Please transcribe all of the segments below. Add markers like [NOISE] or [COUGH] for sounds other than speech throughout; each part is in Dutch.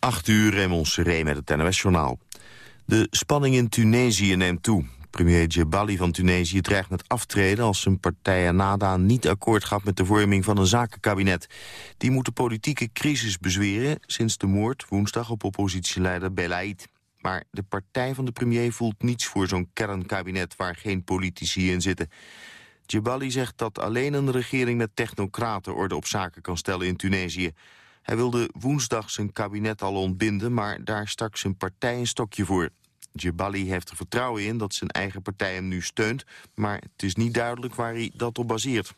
8 uur, Raymond Seré met het NOS-journaal. De spanning in Tunesië neemt toe. Premier Djebali van Tunesië dreigt met aftreden... als zijn partij Ennahda niet akkoord gaat met de vorming van een zakenkabinet. Die moet de politieke crisis bezweren... sinds de moord woensdag op oppositieleider Belaid. Maar de partij van de premier voelt niets voor zo'n kernkabinet... waar geen politici in zitten. Djebali zegt dat alleen een regering met technocraten... orde op zaken kan stellen in Tunesië... Hij wilde woensdag zijn kabinet al ontbinden, maar daar stak zijn partij een stokje voor. Djibali heeft er vertrouwen in dat zijn eigen partij hem nu steunt... maar het is niet duidelijk waar hij dat op baseert.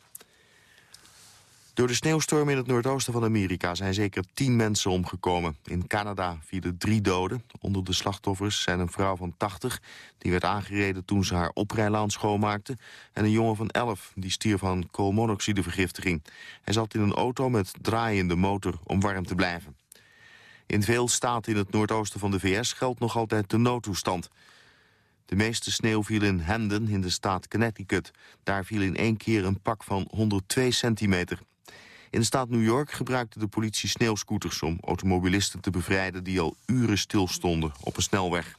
Door de sneeuwstorm in het noordoosten van Amerika zijn zeker tien mensen omgekomen. In Canada vielen drie doden. Onder de slachtoffers zijn een vrouw van 80... die werd aangereden toen ze haar oprijlaan schoonmaakte... en een jongen van 11 die stierf van koolmonoxidevergiftiging. Hij zat in een auto met draaiende motor om warm te blijven. In veel staten in het noordoosten van de VS geldt nog altijd de noodtoestand. De meeste sneeuw viel in Hendon in de staat Connecticut. Daar viel in één keer een pak van 102 centimeter. In de staat New York gebruikte de politie sneeuwscooters... om automobilisten te bevrijden die al uren stilstonden op een snelweg.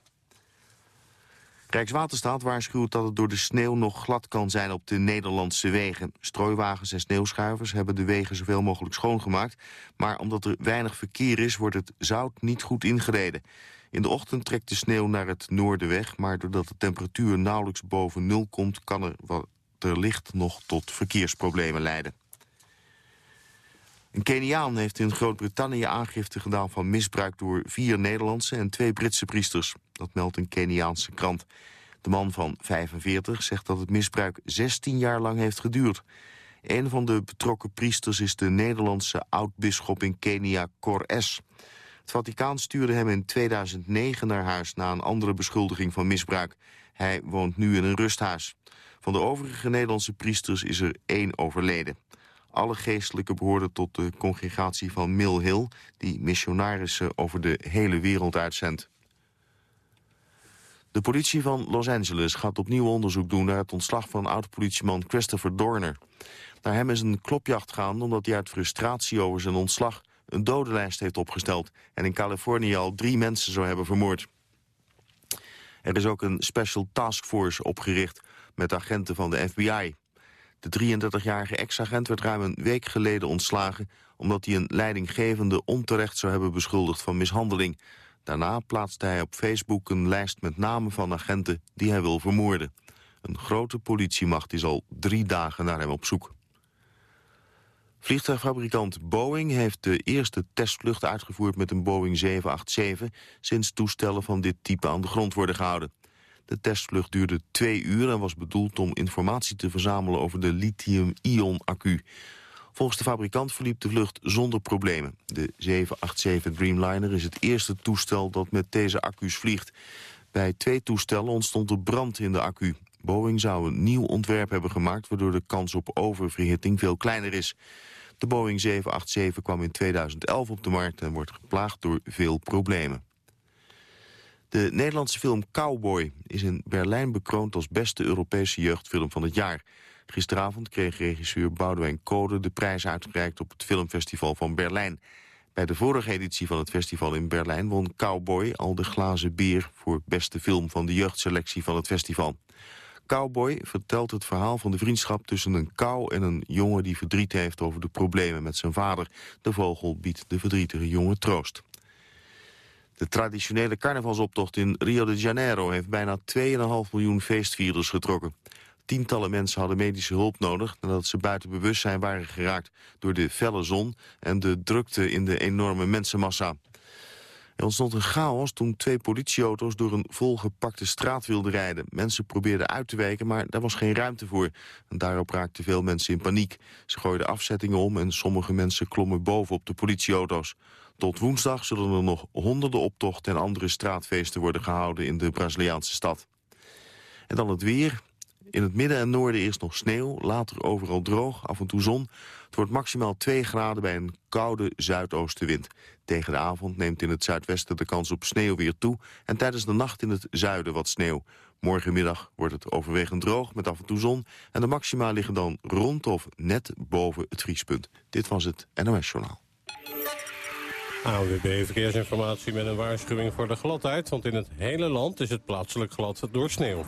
Rijkswaterstaat waarschuwt dat het door de sneeuw nog glad kan zijn op de Nederlandse wegen. Strooiwagens en sneeuwschuivers hebben de wegen zoveel mogelijk schoongemaakt. Maar omdat er weinig verkeer is, wordt het zout niet goed ingereden. In de ochtend trekt de sneeuw naar het noorden weg... maar doordat de temperatuur nauwelijks boven nul komt... kan er wat er licht nog tot verkeersproblemen leiden. Een Keniaan heeft in Groot-Brittannië aangifte gedaan van misbruik door vier Nederlandse en twee Britse priesters. Dat meldt een Keniaanse krant. De man van 45 zegt dat het misbruik 16 jaar lang heeft geduurd. Een van de betrokken priesters is de Nederlandse oud-bisschop in Kenia, Cor S. Het Vaticaan stuurde hem in 2009 naar huis na een andere beschuldiging van misbruik. Hij woont nu in een rusthuis. Van de overige Nederlandse priesters is er één overleden. Alle geestelijken behoorden tot de congregatie van Mill Hill... die missionarissen over de hele wereld uitzendt. De politie van Los Angeles gaat opnieuw onderzoek doen... naar het ontslag van oud-politieman Christopher Dorner. Naar hem is een klopjacht gaan omdat hij uit frustratie over zijn ontslag... een dodenlijst heeft opgesteld... en in Californië al drie mensen zou hebben vermoord. Er is ook een special task force opgericht met agenten van de FBI. De 33-jarige ex-agent werd ruim een week geleden ontslagen... omdat hij een leidinggevende onterecht zou hebben beschuldigd van mishandeling. Daarna plaatste hij op Facebook een lijst met namen van agenten die hij wil vermoorden. Een grote politiemacht is al drie dagen naar hem op zoek. Vliegtuigfabrikant Boeing heeft de eerste testvlucht uitgevoerd met een Boeing 787... sinds toestellen van dit type aan de grond worden gehouden. De testvlucht duurde twee uur en was bedoeld om informatie te verzamelen over de lithium-ion-accu. Volgens de fabrikant verliep de vlucht zonder problemen. De 787 Dreamliner is het eerste toestel dat met deze accu's vliegt. Bij twee toestellen ontstond er brand in de accu. Boeing zou een nieuw ontwerp hebben gemaakt... waardoor de kans op oververhitting veel kleiner is. De Boeing 787 kwam in 2011 op de markt... en wordt geplaagd door veel problemen. De Nederlandse film Cowboy is in Berlijn bekroond als beste Europese jeugdfilm van het jaar. Gisteravond kreeg regisseur Boudewijn Code de prijs uitgereikt op het filmfestival van Berlijn. Bij de vorige editie van het festival in Berlijn won Cowboy al de glazen beer voor beste film van de jeugdselectie van het festival. Cowboy vertelt het verhaal van de vriendschap tussen een kou en een jongen die verdriet heeft over de problemen met zijn vader. De vogel biedt de verdrietige jongen troost. De traditionele carnavalsoptocht in Rio de Janeiro heeft bijna 2,5 miljoen feestvierders getrokken. Tientallen mensen hadden medische hulp nodig nadat ze buiten bewustzijn waren geraakt door de felle zon en de drukte in de enorme mensenmassa. Er ontstond een chaos toen twee politieauto's door een volgepakte straat wilden rijden. Mensen probeerden uit te wijken, maar daar was geen ruimte voor. Daarop raakten veel mensen in paniek. Ze gooiden afzettingen om en sommige mensen klommen boven op de politieauto's. Tot woensdag zullen er nog honderden optochten en andere straatfeesten worden gehouden in de Braziliaanse stad. En dan het weer. In het midden en noorden eerst nog sneeuw, later overal droog, af en toe zon. Het wordt maximaal 2 graden bij een koude zuidoostenwind. Tegen de avond neemt in het zuidwesten de kans op sneeuw weer toe... en tijdens de nacht in het zuiden wat sneeuw. Morgenmiddag wordt het overwegend droog met af en toe zon... en de maxima liggen dan rond of net boven het vriespunt. Dit was het NOS Journaal. AWB Verkeersinformatie met een waarschuwing voor de gladheid... want in het hele land is het plaatselijk glad door sneeuw.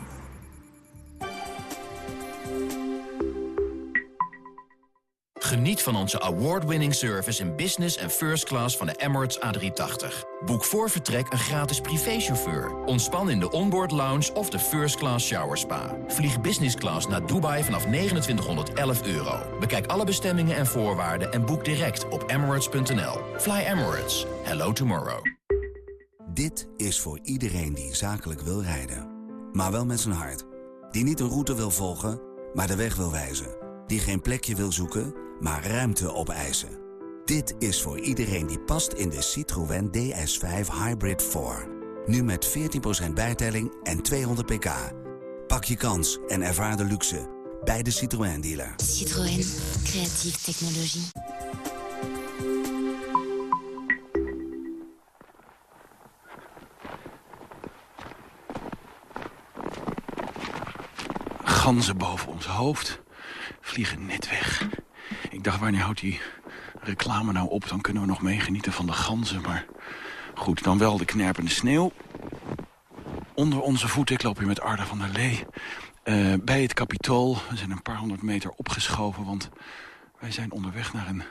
Geniet van onze award-winning service in business en first class van de Emirates A380. Boek voor vertrek een gratis privéchauffeur. Ontspan in de onboard lounge of de first class shower spa. Vlieg business class naar Dubai vanaf 2911 euro. Bekijk alle bestemmingen en voorwaarden en boek direct op emirates.nl. Fly Emirates. Hello tomorrow. Dit is voor iedereen die zakelijk wil rijden. Maar wel met zijn hart. Die niet een route wil volgen, maar de weg wil wijzen. Die geen plekje wil zoeken maar ruimte opeisen. Dit is voor iedereen die past in de Citroën DS5 Hybrid 4. Nu met 14% bijtelling en 200 pk. Pak je kans en ervaar de luxe bij de Citroën dealer. Citroën, creatieve technologie. Ganzen boven ons hoofd vliegen net weg. Ik dacht, wanneer houdt die reclame nou op? Dan kunnen we nog meegenieten van de ganzen. Maar goed, dan wel de knerpende sneeuw. Onder onze voeten, ik loop hier met Arda van der Lee... Uh, bij het Capitool. We zijn een paar honderd meter opgeschoven, want wij zijn onderweg naar een,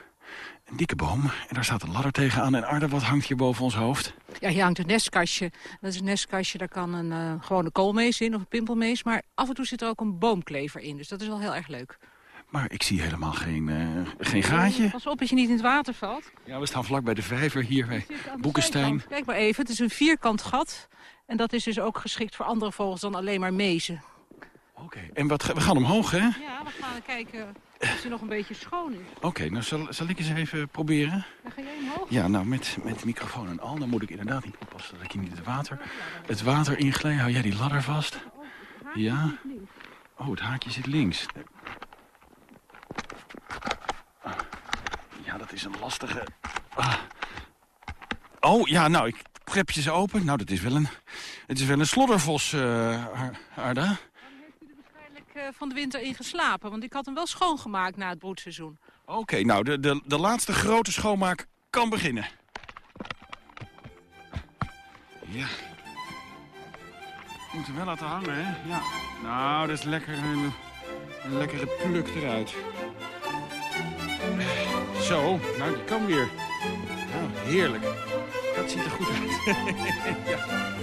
een dikke boom. En daar staat een ladder tegenaan. En Arda, wat hangt hier boven ons hoofd? Ja, hier hangt een nestkastje. Dat is een nestkastje, daar kan een uh, gewone koolmees in of een pimpelmees. Maar af en toe zit er ook een boomklever in, dus dat is wel heel erg leuk. Maar ik zie helemaal geen, uh, geen gaatje. Pas op dat je niet in het water valt. Ja, we staan vlak bij de vijver hier bij Boekenstein. Kijk maar even, het is een vierkant gat. En dat is dus ook geschikt voor andere vogels dan alleen maar mezen. Oké, en wat, we gaan omhoog, hè? Ja, we gaan kijken of hij nog een beetje schoon is. Oké, nou zal, zal ik eens even proberen? Dan ga jij omhoog? Ja, nou met, met de microfoon en al, dan moet ik inderdaad niet oppassen dat ik hier niet het water, het water ingleed. Hou jij die ladder vast? Ja. Oh, het haakje zit links. Ja, dat is een lastige... Ah. Oh, ja, nou, ik prep ze open. Nou, dat is wel een, het is wel een sloddervos, uh, Arda. Dan heeft u er waarschijnlijk uh, van de winter in geslapen. Want ik had hem wel schoongemaakt na het broedseizoen. Oké, okay, nou, de, de, de laatste grote schoonmaak kan beginnen. Ja. Moet hem wel laten hangen, hè? Ja. Nou, dat is lekker een, een lekkere pluk eruit. Zo, nou die kan weer. Nou, heerlijk. Dat ziet er goed uit. [LAUGHS] ja.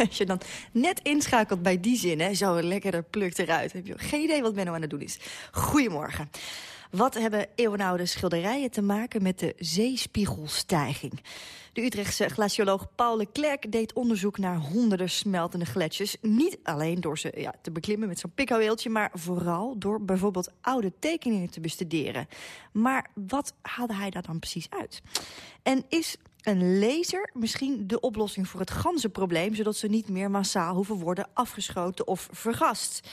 [LAUGHS] Als je dan net inschakelt bij die zin, hè, zo lekker er plukt eruit. Heb je geen idee wat Menno aan het doen is. Goedemorgen. Wat hebben eeuwenoude schilderijen te maken met de zeespiegelstijging? De Utrechtse glacioloog Paul Leclerc deed onderzoek naar honderden smeltende gletsjers. Niet alleen door ze ja, te beklimmen met zo'n pikhouweeltje... maar vooral door bijvoorbeeld oude tekeningen te bestuderen. Maar wat haalde hij daar dan precies uit? En is een laser misschien de oplossing voor het ganzenprobleem... zodat ze niet meer massaal hoeven worden afgeschoten of vergast?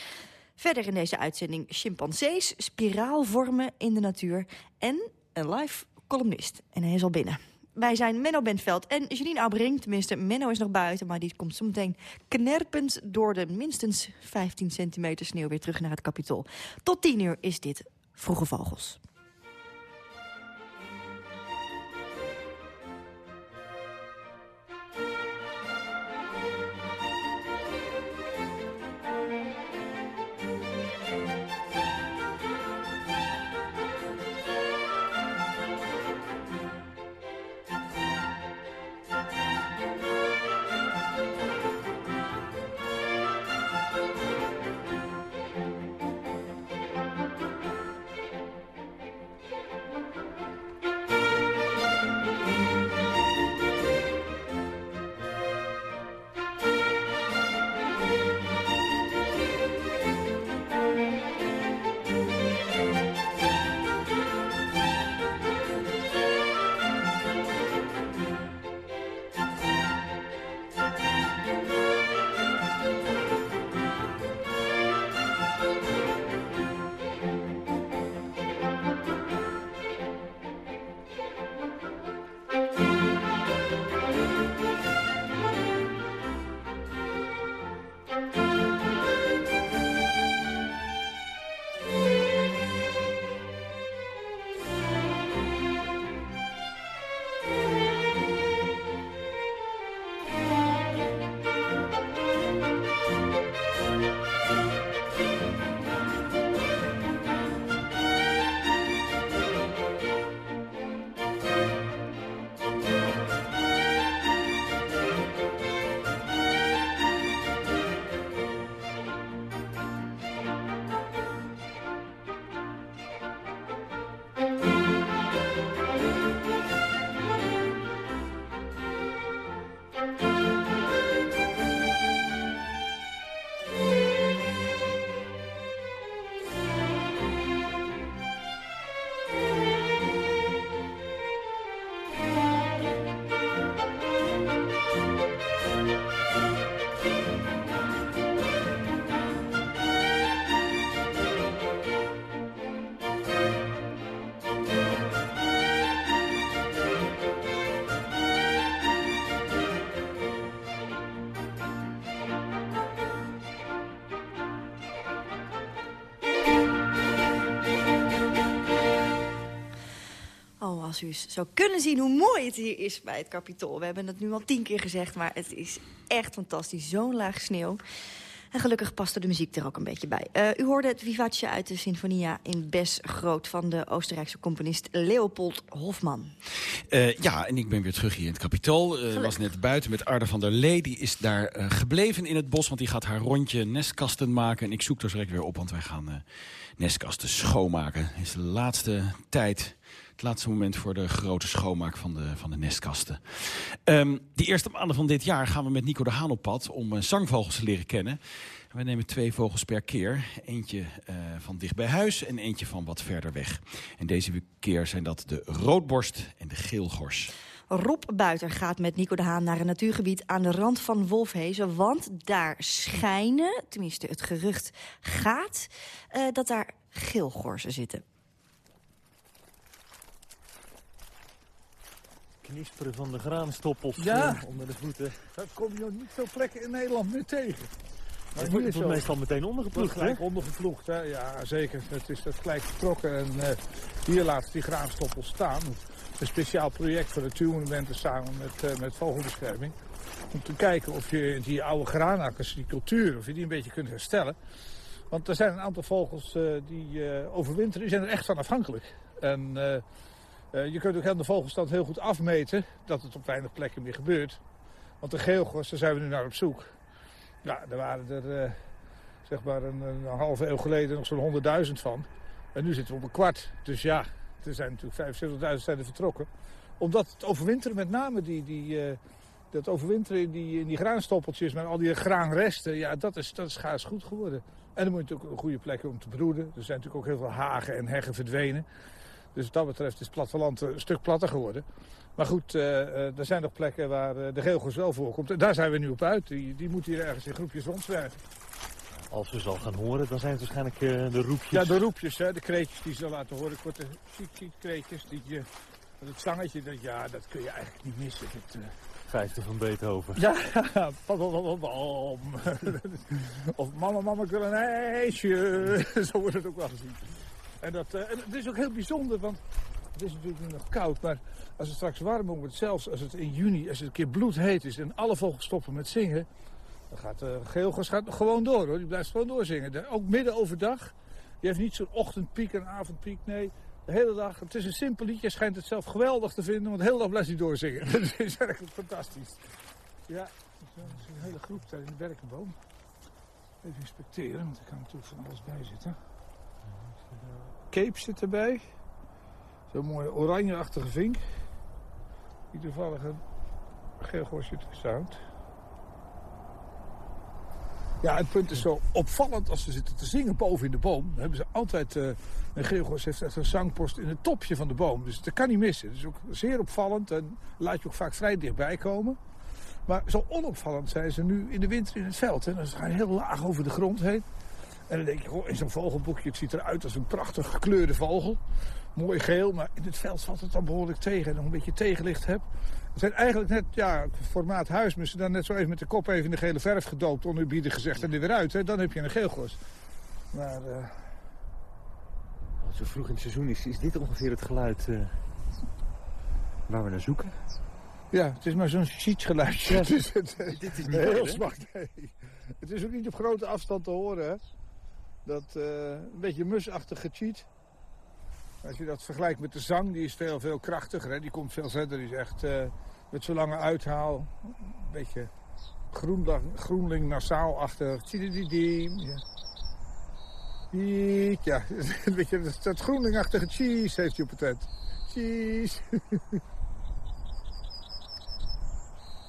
Verder in deze uitzending chimpansees, spiraalvormen in de natuur... en een live columnist. En hij is al binnen. Wij zijn Menno Bentveld en Janine Aubering. Tenminste, Menno is nog buiten, maar die komt zo meteen knerpend... door de minstens 15 centimeter sneeuw weer terug naar het kapitol. Tot 10 uur is dit Vroege Vogels. Als u zou kunnen zien hoe mooi het hier is bij het Capitool. We hebben het nu al tien keer gezegd, maar het is echt fantastisch. Zo'n laag sneeuw. En gelukkig paste de muziek er ook een beetje bij. Uh, u hoorde het vivace uit de Sinfonia in Bes Groot... van de Oostenrijkse componist Leopold Hofman. Uh, ja, en ik ben weer terug hier in het Capitool. Uh, was net buiten met Arde van der Lee. Die is daar gebleven in het bos, want die gaat haar rondje nestkasten maken. En ik zoek er direct weer op, want wij gaan nestkasten schoonmaken. Het is de laatste tijd het laatste moment voor de grote schoonmaak van de, van de nestkasten. Um, de eerste maanden van dit jaar gaan we met Nico de Haan op pad... om uh, zangvogels te leren kennen. We nemen twee vogels per keer. Eentje uh, van dicht bij huis en eentje van wat verder weg. En deze keer zijn dat de roodborst en de geelgors. Rob Buiter gaat met Nico de Haan naar een natuurgebied aan de rand van Wolfhezen. Want daar schijnen, tenminste het gerucht gaat, uh, dat daar geelgorsen zitten. Knisperen van de graanstoppels ja. uh, onder de voeten. Dat kom je niet veel plekken in Nederland meer tegen. Maar het wordt zo. meestal meteen ondergeploegd, hè? gelijk ondergeploegd, hè? Ja, zeker. Het is dat gelijk vertrokken. En uh, hier laat die graanstoppels staan. Een speciaal project voor de natuurmonumenten samen met, uh, met vogelbescherming. Om te kijken of je die oude graanakkers, die cultuur, of je die een beetje kunt herstellen. Want er zijn een aantal vogels uh, die overwinteren, die zijn er echt van afhankelijk. En uh, je kunt ook aan de vogelstand heel goed afmeten dat het op weinig plekken meer gebeurt. Want de geelgors, daar zijn we nu naar op zoek. Ja, er waren er uh, zeg maar een, een, halve eeuw geleden nog zo'n 100.000 van. En nu zitten we op een kwart. Dus ja, er zijn natuurlijk 75.000 zijn er vertrokken. Omdat het overwinteren met name die... die uh, dat overwinteren in die, in die graanstoppeltjes met al die graanresten, ja, dat is, dat is schaars goed geworden. En dan moet je natuurlijk een goede plek om te broeden. Er zijn natuurlijk ook heel veel hagen en heggen verdwenen. Dus wat dat betreft is het platteland een stuk platter geworden. Maar goed, uh, uh, er zijn nog plekken waar uh, de geelgos wel voorkomt. En daar zijn we nu op uit. Die, die moeten hier ergens in groepjes rondzwerven. Als we ze al gaan horen, dan zijn het waarschijnlijk de roepjes. Ja, de roepjes, hè, de kreetjes die ze laten horen. Korte kreetjes. Die, je, het zangetje, dat, ja, dat kun je eigenlijk niet missen. Het, Vijfde van Beethoven. Ja, [LAUGHS] [LAUGHS] of mama, mama, ik wil een ijsje. [LAUGHS] Zo wordt het ook wel gezien. Dat, en het is ook heel bijzonder, want het is natuurlijk nog koud. Maar als het straks warm wordt, zelfs als het in juni, als het een keer bloedheet is... en alle vogels stoppen met zingen... dan gaat de geelgos gaat gewoon door, hoor. Die blijft gewoon doorzingen. Ook midden overdag. Die heeft niet zo'n ochtendpiek en avondpiek, nee. De hele dag. Het is een simpel liedje. schijnt het zelf geweldig te vinden, want de hele dag blijft hij doorzingen. [LAUGHS] dat is eigenlijk fantastisch. Ja, er is een hele groep daar in de berkenboom. Even inspecteren, want er kan natuurlijk van alles bij zitten. Cape zit erbij. Zo'n mooie oranjeachtige vink. Die toevallig een geelgors zit gestaan. Ja, het punt is zo opvallend als ze zitten te zingen boven in de boom. Dan hebben ze altijd, uh, een geelgors heeft echt een zangpost in het topje van de boom. Dus dat kan niet missen. Dat is ook zeer opvallend en laat je ook vaak vrij dichtbij komen. Maar zo onopvallend zijn ze nu in de winter in het veld. Hè. Dan gaan heel laag over de grond heen. En dan denk je, goh, in zo'n vogelboekje, het ziet eruit als een prachtig gekleurde vogel. Mooi geel, maar in het veld valt het dan behoorlijk tegen. En nog een beetje tegenlicht heb. Het zijn eigenlijk net, ja, formaat huis. Maar ze dan net zo even met de kop even in de gele verf gedoopt. Onerbiedig gezegd en er weer uit. Hè. Dan heb je een geelgors. Maar... Uh... Zo vroeg in het seizoen is, is dit ongeveer het geluid uh, waar we naar zoeken? Ja, het is maar zo'n geluidje. Ja, [LAUGHS] dit is niet heel zwak. Nee. Het is ook niet op grote afstand te horen. Hè? Dat uh, een beetje musachtig gecheat. Als je dat vergelijkt met de zang, die is veel, veel krachtiger. Hè? Die komt veel verder. Die is echt uh, met zo'n lange uithaal. Een beetje groenling, groenling nasaal achter. Ja. Ja, [LAUGHS] dat, dat groenlingachtige cheese heeft hij op het. Cheese. [LAUGHS]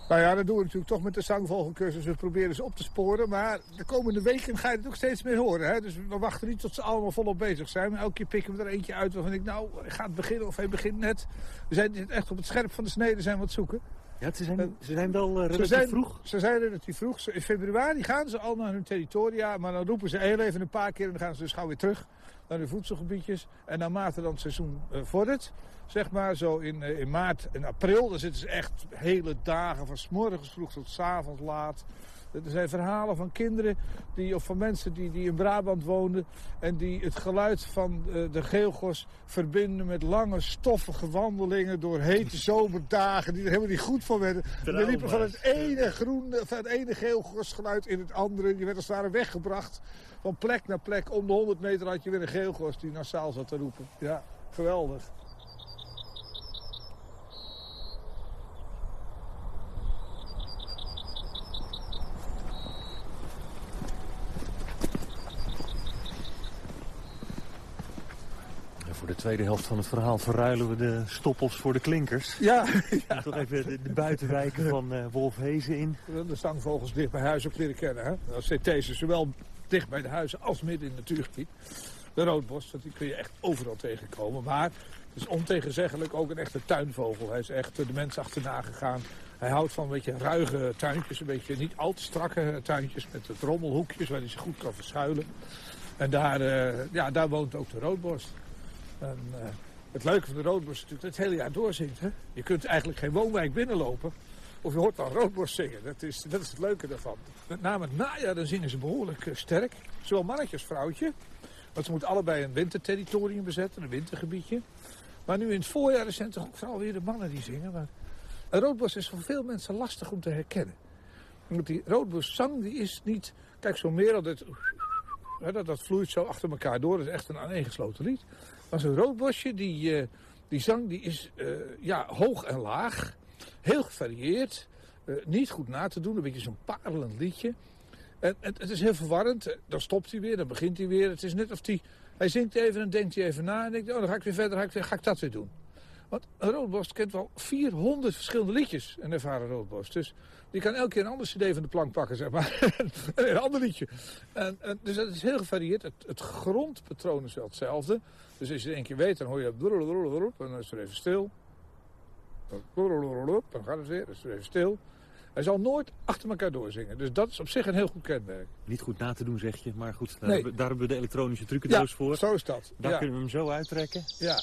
Nou ja, dat doen we natuurlijk toch met de zangvogelcursus. We proberen ze op te sporen. Maar de komende weken ga je het ook steeds meer horen. Hè? Dus we wachten niet tot ze allemaal volop bezig zijn. Maar elke keer pikken we er eentje uit waarvan ik, nou, gaat het beginnen of hij begint net. We zijn echt op het scherp van de snede zijn wat zoeken. Ja, ze zijn, ze zijn wel uh, relatief ze zijn, vroeg. Ze zijn relatief vroeg. In februari gaan ze al naar hun territoria. Maar dan roepen ze heel even een paar keer en dan gaan ze dus gauw weer terug naar hun voedselgebiedjes. En naarmate dan het seizoen uh, vordert, zeg maar zo in, uh, in maart en april, dan zitten ze echt hele dagen van s morgens vroeg tot s avonds laat. Er zijn verhalen van kinderen die, of van mensen die, die in Brabant woonden... en die het geluid van uh, de geelgos verbinden met lange stoffige wandelingen... door hete [LAUGHS] zomerdagen die er helemaal niet goed van werden. Die liepen van het ene, groen, van het ene geelgosgeluid in het andere. Die werd als het ware weggebracht van plek naar plek. Om de 100 meter had je weer een geelgos die naar zaal zat te roepen. Ja, geweldig. Voor de tweede helft van het verhaal verruilen we de stoppels voor de klinkers. Ja. [LAUGHS] ja. Toch even de, de buitenwijken van uh, Wolfhezen in. De stangvogels dicht bij huis ook leren kennen. Hè? CT's zowel dicht bij de huizen als midden in het natuurgebied. De roodbos, die kun je echt overal tegenkomen. Maar het is ontegenzeggelijk ook een echte tuinvogel. Hij is echt de mens achterna gegaan. Hij houdt van een beetje ruige tuintjes, een beetje niet al te strakke tuintjes met trommelhoekjes waar hij zich goed kan verschuilen. En daar, uh, ja, daar woont ook de roodborst. En, uh, het leuke van de roodborst is natuurlijk dat het hele jaar doorzingt. Hè? Je kunt eigenlijk geen woonwijk binnenlopen of je hoort dan roodborst zingen. Dat is, dat is het leuke daarvan. Met name het najaar dan zingen ze behoorlijk uh, sterk. Zowel mannetje als vrouwtje. Want ze moeten allebei een winterterritorium bezetten, een wintergebiedje. Maar nu in het voorjaar zijn toch ook vooral weer de mannen die zingen. Maar een roodborst is voor veel mensen lastig om te herkennen. Want die roodborstzang die is niet... Kijk, zo'n merel, dat, dat, dat vloeit zo achter elkaar door. Dat is echt een aaneengesloten lied. Maar zo'n roodbosje, die, uh, die zang die is uh, ja, hoog en laag. Heel gevarieerd. Uh, niet goed na te doen. Een beetje zo'n parelend liedje. En, en, het is heel verwarrend. Dan stopt hij weer, dan begint hij weer. Het is net of hij... Hij zingt even en denkt hij even na. En denkt, oh, dan ga ik weer verder, ga ik, ga ik dat weer doen. Want een roodborst kent wel 400 verschillende liedjes, een ervaren roodborst. Dus die kan elke keer een ander cd van de plank pakken, zeg maar. [LAUGHS] een ander liedje. En, en, dus dat is heel gevarieerd. Het, het, grondpatroon is wel hetzelfde. Dus als je het één keer weet, dan hoor je... En dan is er even stil. Dan gaat het weer, dan is er even stil. Hij zal nooit achter elkaar doorzingen. Dus dat is op zich een heel goed kenmerk. Niet goed na te doen, zeg je. Maar goed, daar, nee. hebben, daar hebben we de elektronische trucendoos ja, voor. zo is dat. Daar ja. kunnen we hem zo uittrekken. Ja.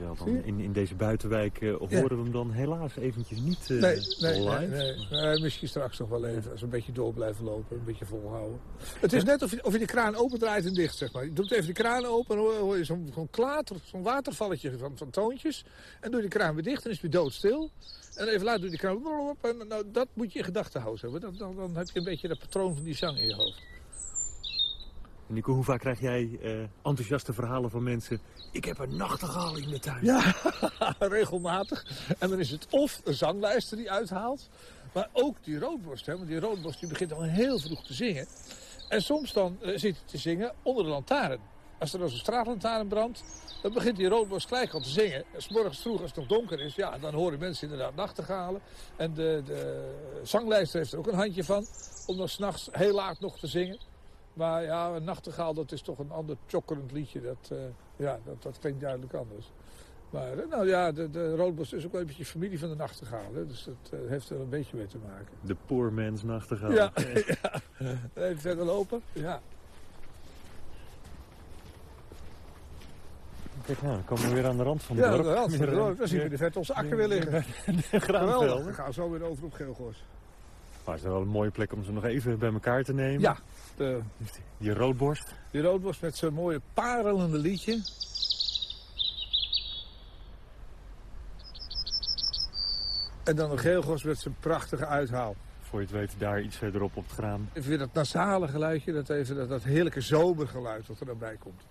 Terwijl dan in, in deze buitenwijk uh, horen we hem dan helaas eventjes niet uh, nee, nee, live. Nee, misschien straks nog wel even. Als we een beetje door blijven lopen, een beetje volhouden. Het is net of je, of je de kraan opendraait en dicht, zeg maar. Je doet even de kraan open en hoor je zo'n zo klater, zo'n watervalletje van, van toontjes. En doe je de kraan weer dicht en is het weer doodstil. En even later doe je de kraan op en nou, dat moet je in gedachten houden. Dan, dan, dan heb je een beetje dat patroon van die zang in je hoofd. Nico, hoe vaak krijg jij uh, enthousiaste verhalen van mensen... ik heb een nachtegaal in de tuin. Ja, [LAUGHS] regelmatig. En dan is het of een zanglijster die uithaalt... maar ook die roodborst. Hè? Want die roodborst die begint al heel vroeg te zingen. En soms dan uh, zit hij te zingen onder de lantaarn. Als er dan zo'n straatlantaarn brandt... dan begint die roodborst gelijk al te zingen. En 's morgens vroeg, als het nog donker is... ja, dan horen mensen inderdaad nachtegalen. En de, de zanglijster heeft er ook een handje van... om dan s'nachts heel laat nog te zingen. Maar ja, een nachtegaal, dat is toch een ander chokkerend liedje. Dat, uh, ja, dat, dat klinkt duidelijk anders. Maar uh, nou ja, de, de roodbos is ook wel een beetje familie van de nachtegaal. Hè? Dus dat uh, heeft er een beetje mee te maken. De poor man's nachtegaal. Ja, [LAUGHS] [LAUGHS] ja. even verder lopen. Ja. Kijk nou, dan komen we weer aan de rand van de ja, dorp. Ja, de rand van de dorp. Dan zien we de vet onze akker weer liggen. De graanvelden. We gaan zo weer over op Geelgors. Maar het is wel een mooie plek om ze nog even bij elkaar te nemen. Ja. De, die, roodborst. Die roodborst met zijn mooie parelende liedje. En dan de geelgos met zijn prachtige uithaal. Voor je het weet, daar iets verderop op het graan. Even weer dat nasale geluidje, dat, even, dat, dat heerlijke zomergeluid wat er dan bij komt.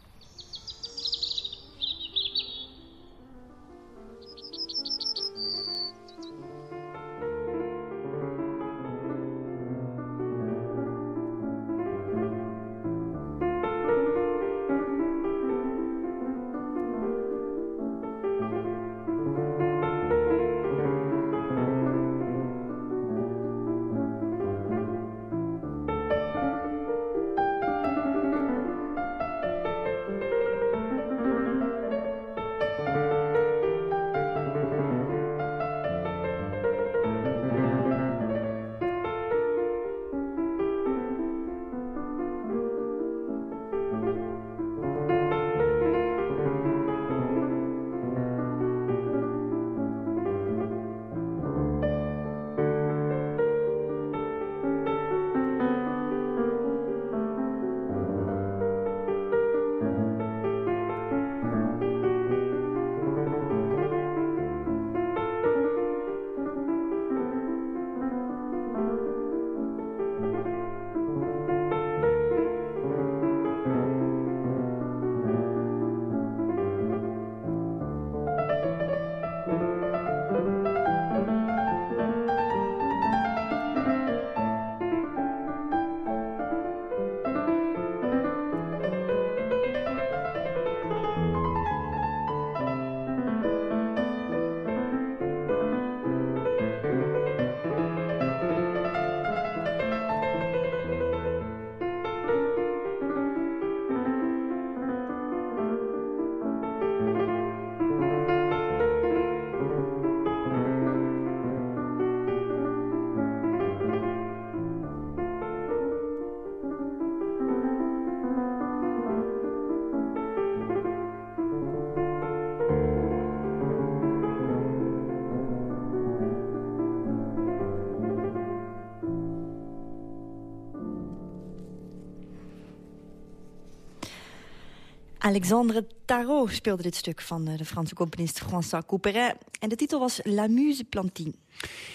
Alexandre Tarot speelde dit stuk van de Franse componist François Couperin. En de titel was La Muse Plantine.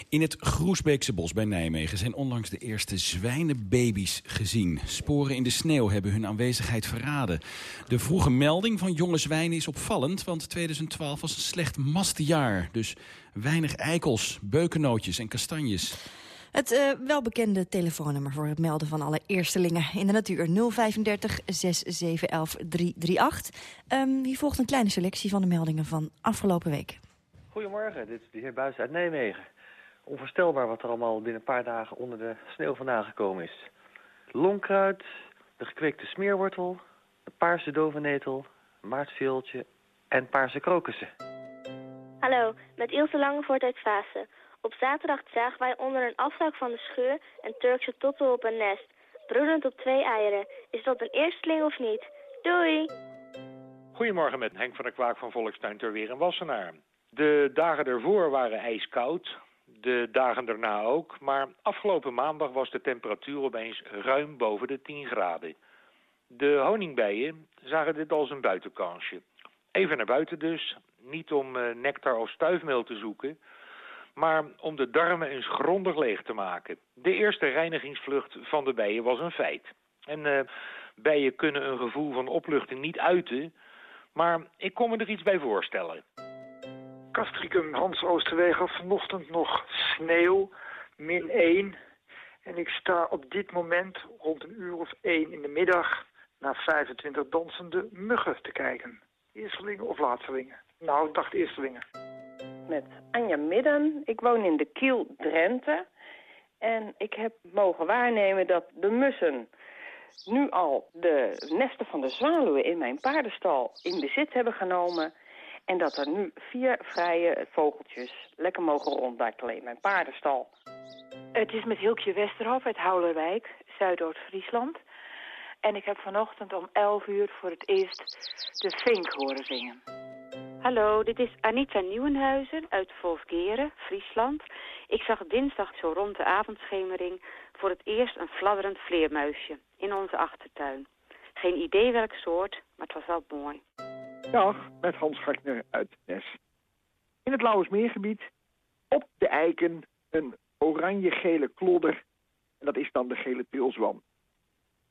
In het Groesbeekse bos bij Nijmegen zijn onlangs de eerste zwijnenbaby's gezien. Sporen in de sneeuw hebben hun aanwezigheid verraden. De vroege melding van jonge zwijnen is opvallend... want 2012 was een slecht mastenjaar. Dus weinig eikels, beukennootjes en kastanjes. Het uh, welbekende telefoonnummer voor het melden van alle eerstelingen in de natuur 035 6711 338. Um, hier volgt een kleine selectie van de meldingen van afgelopen week. Goedemorgen, dit is de heer Buis uit Nijmegen. Onvoorstelbaar wat er allemaal binnen een paar dagen onder de sneeuw vandaan gekomen is. Longkruid, de gekweekte smeerwortel, de paarse dovenetel, maartveeltje en paarse krokussen. Hallo, met Ilse Langevoort uit Vaassen. Op zaterdag zagen wij onder een afzak van de scheur een Turkse tottel op een nest. Broedend op twee eieren. Is dat een eersteling of niet? Doei! Goedemorgen met Henk van der Kwaak van Volkstuin ter Weer en Wassenaar. De dagen ervoor waren ijskoud, de dagen daarna ook. Maar afgelopen maandag was de temperatuur opeens ruim boven de 10 graden. De honingbijen zagen dit als een buitenkansje. Even naar buiten dus, niet om eh, nectar of stuifmeel te zoeken maar om de darmen eens grondig leeg te maken. De eerste reinigingsvlucht van de bijen was een feit. En uh, bijen kunnen een gevoel van opluchting niet uiten, maar ik kon me er iets bij voorstellen. Castricum Hans Oosterwegen, vanochtend nog sneeuw, min 1. En ik sta op dit moment rond een uur of 1 in de middag naar 25 dansende muggen te kijken. Eerstelingen of laatselingen? Nou, ik dacht eerstelingen met Anja Midden. Ik woon in de Kiel, Drenthe. En ik heb mogen waarnemen dat de mussen nu al de nesten van de zwaluwen in mijn paardenstal in bezit hebben genomen. En dat er nu vier vrije vogeltjes lekker mogen ronddartelen in mijn paardenstal. Het is met Hilkje Westerhof uit Houlerwijk, Zuidoost-Friesland. En ik heb vanochtend om 11 uur voor het eerst de vink horen zingen. Hallo, dit is Anita Nieuwenhuizen uit Volsgeren, Friesland. Ik zag dinsdag zo rond de avondschemering voor het eerst een fladderend vleermuisje in onze achtertuin. Geen idee welk soort, maar het was wel mooi. Dag, met Hans Gartner uit Nes. In het Lauwersmeergebied, op de eiken, een oranje-gele klodder. En dat is dan de gele pilzwam.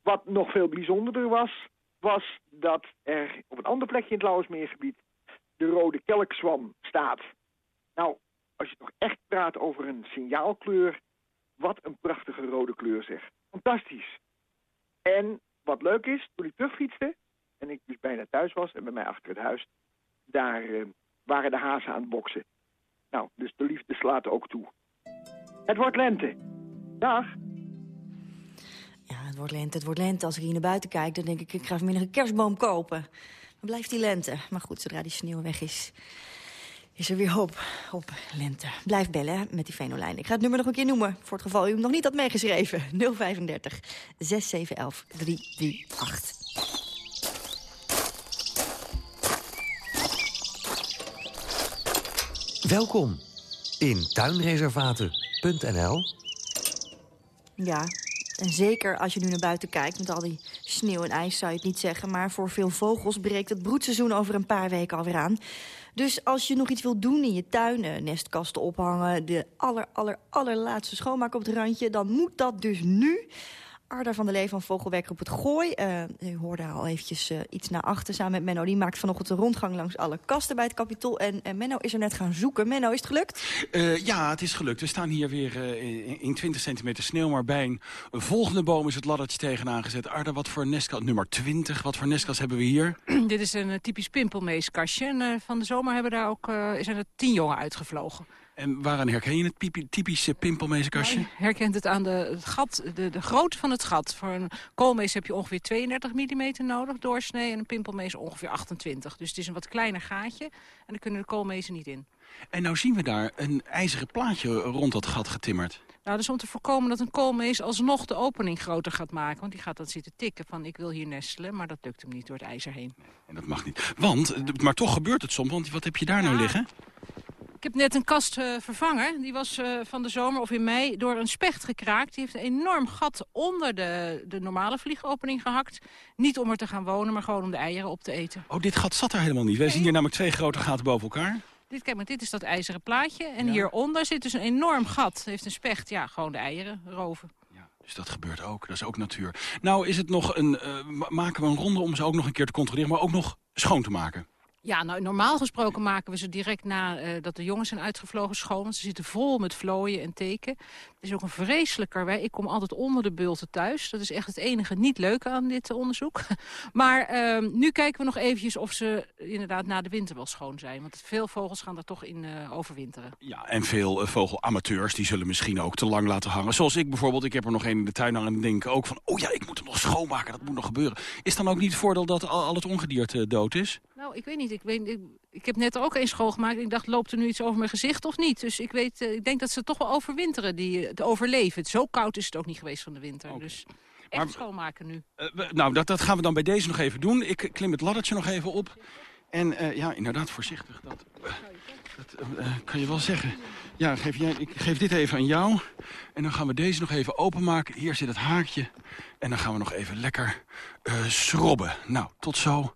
Wat nog veel bijzonderder was, was dat er op een ander plekje in het Lauwersmeergebied de rode kelkzwam staat. Nou, als je toch echt praat over een signaalkleur, wat een prachtige rode kleur zeg. Fantastisch. En wat leuk is, toen ik terugfietste, en ik dus bijna thuis was en bij mij achter het huis, daar uh, waren de hazen aan het boksen. Nou, dus de liefde slaat ook toe. Het wordt lente. Dag. Ja, het wordt lente, het wordt lente. Als ik hier naar buiten kijk, dan denk ik, ik ga vanmiddag een kerstboom kopen blijft die lente. Maar goed, zodra die sneeuw weg is, is er weer hoop op lente. Blijf bellen met die venolijn. Ik ga het nummer nog een keer noemen, voor het geval u hem nog niet had meegeschreven. 035 6711 338. Welkom in tuinreservaten.nl. Ja, en zeker als je nu naar buiten kijkt met al die sneeuw en ijs zou je het niet zeggen... maar voor veel vogels breekt het broedseizoen over een paar weken alweer aan. Dus als je nog iets wilt doen in je tuin, nestkasten ophangen... de aller, aller, allerlaatste schoonmaak op het randje... dan moet dat dus nu. Arda van der Lee van Vogelwerker op het Gooi. Uh, u hoorde al eventjes uh, iets naar achter samen met Menno. Die maakt vanochtend een rondgang langs alle kasten bij het kapitol. En, en Menno is er net gaan zoeken. Menno, is het gelukt? Uh, ja, het is gelukt. We staan hier weer in 20 centimeter sneeuw. Maar bij een volgende boom is het laddertje tegenaan gezet. Arda, wat voor nestkast? Nummer 20. Wat voor nestkast hebben we hier? [CLEARS THROAT] Dit is een typisch pimpelmeeskastje. En van de zomer hebben daar ook, zijn er tien jongen uitgevlogen. En waaraan herken je het typische pimpelmeeskastje? Nou, je herkent het aan de, gat, de, de grootte van het gat. Voor een koolmees heb je ongeveer 32 mm nodig doorsnee... en een pimpelmees ongeveer 28. Dus het is een wat kleiner gaatje en daar kunnen de koolmezen niet in. En nou zien we daar een ijzeren plaatje rond dat gat getimmerd. Nou, is om te voorkomen dat een koolmees alsnog de opening groter gaat maken. Want die gaat dan zitten tikken van ik wil hier nestelen. Maar dat lukt hem niet door het ijzer heen. En dat mag niet. Want, maar toch gebeurt het soms. Want wat heb je daar nou liggen? Ik heb net een kast uh, vervangen. Die was uh, van de zomer of in mei door een specht gekraakt. Die heeft een enorm gat onder de, de normale vliegopening gehakt. Niet om er te gaan wonen, maar gewoon om de eieren op te eten. Oh, dit gat zat er helemaal niet. Wij zien hier namelijk twee grote gaten boven elkaar. Dit, kijk maar, dit is dat ijzeren plaatje. En hieronder zit dus een enorm gat. Heeft een specht, ja, gewoon de eieren roven. Dus dat gebeurt ook. Dat is ook natuur. Nou is het nog een... Uh, maken we een ronde om ze ook nog een keer te controleren... maar ook nog schoon te maken. Ja, nou, normaal gesproken maken we ze direct na uh, dat de jongens zijn uitgevlogen schoon. Want ze zitten vol met vlooien en teken. Het is ook een vreselijker wij. Ik kom altijd onder de bulten thuis. Dat is echt het enige niet leuke aan dit uh, onderzoek. [LAUGHS] Maar uh, nu kijken we nog eventjes of ze inderdaad na de winter wel schoon zijn. Want veel vogels gaan er toch in uh, overwinteren. Ja, en veel vogelamateurs die zullen misschien ook te lang laten hangen. Zoals ik bijvoorbeeld. Ik heb er nog één in de tuin hangen en denk ook van... oh ja, ik moet hem nog schoonmaken. Dat moet nog gebeuren. Is dan ook niet het voordeel dat al, al het ongedierte dood is? Nou, ik weet niet. Ik, weet, ik, ik heb net ook eens schoongemaakt. Ik dacht, loopt er nu iets over mijn gezicht of niet? Dus ik, weet, uh, ik denk dat ze toch wel overwinteren, die, te overleven. Zo koud is het ook niet geweest van de winter. Okay. Dus echt maar, schoonmaken nu. Uh, we, nou, dat, dat gaan we dan bij deze nog even doen. Ik klim het laddertje nog even op. En uh, ja, inderdaad, voorzichtig. Dat, dat kan je wel zeggen. Ja, geef jij, ik geef dit even aan jou. En dan gaan we deze nog even openmaken. Hier zit het haakje. En dan gaan we nog even lekker schrobben. Nou, tot zo.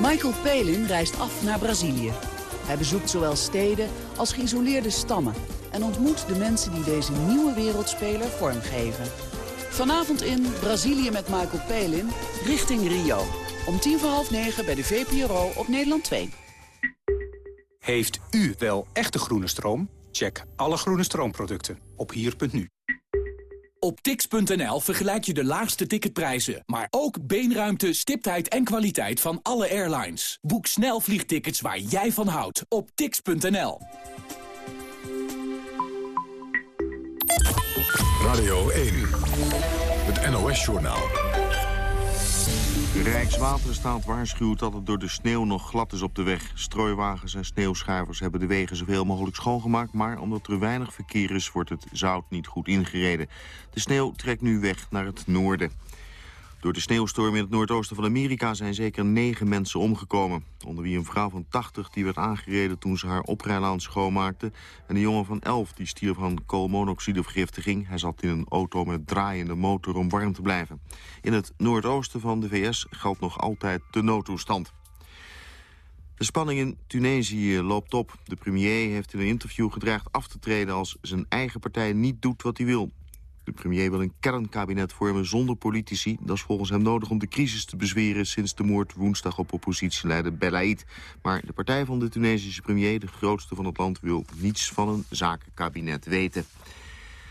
Michael Palin reist af naar Brazilië. Hij bezoekt zowel steden als geïsoleerde stammen... en ontmoet de mensen die deze nieuwe wereldspeler vormgeven. Vanavond in Brazilië met Michael Palin, richting Rio. Om tien voor half negen bij de VPRO op Nederland 2. Heeft u wel echte groene stroom? Check alle groene stroomproducten op hier.nu. Op tix.nl vergelijk je de laagste ticketprijzen, maar ook beenruimte, stiptheid en kwaliteit van alle airlines. Boek snel vliegtickets waar jij van houdt op tix.nl. Radio 1, het NOS-journaal. Rijkswaterstaat waarschuwt dat het door de sneeuw nog glad is op de weg. Strooiwagens en sneeuwschuivers hebben de wegen zoveel mogelijk schoongemaakt... maar omdat er weinig verkeer is, wordt het zout niet goed ingereden. De sneeuw trekt nu weg naar het noorden. Door de sneeuwstorm in het noordoosten van Amerika zijn zeker negen mensen omgekomen. Onder wie een vrouw van 80 die werd aangereden toen ze haar oprijlaan schoonmaakte... en een jongen van 11 die stierf van koolmonoxidevergiftiging. Hij zat in een auto met draaiende motor om warm te blijven. In het noordoosten van de VS geldt nog altijd de noodtoestand. De spanning in Tunesië loopt op. De premier heeft in een interview gedreigd af te treden... als zijn eigen partij niet doet wat hij wil. De premier wil een kernkabinet vormen zonder politici. Dat is volgens hem nodig om de crisis te bezweren... sinds de moord woensdag op oppositieleider Belaid. Maar de partij van de Tunesische premier, de grootste van het land... wil niets van een zakenkabinet weten.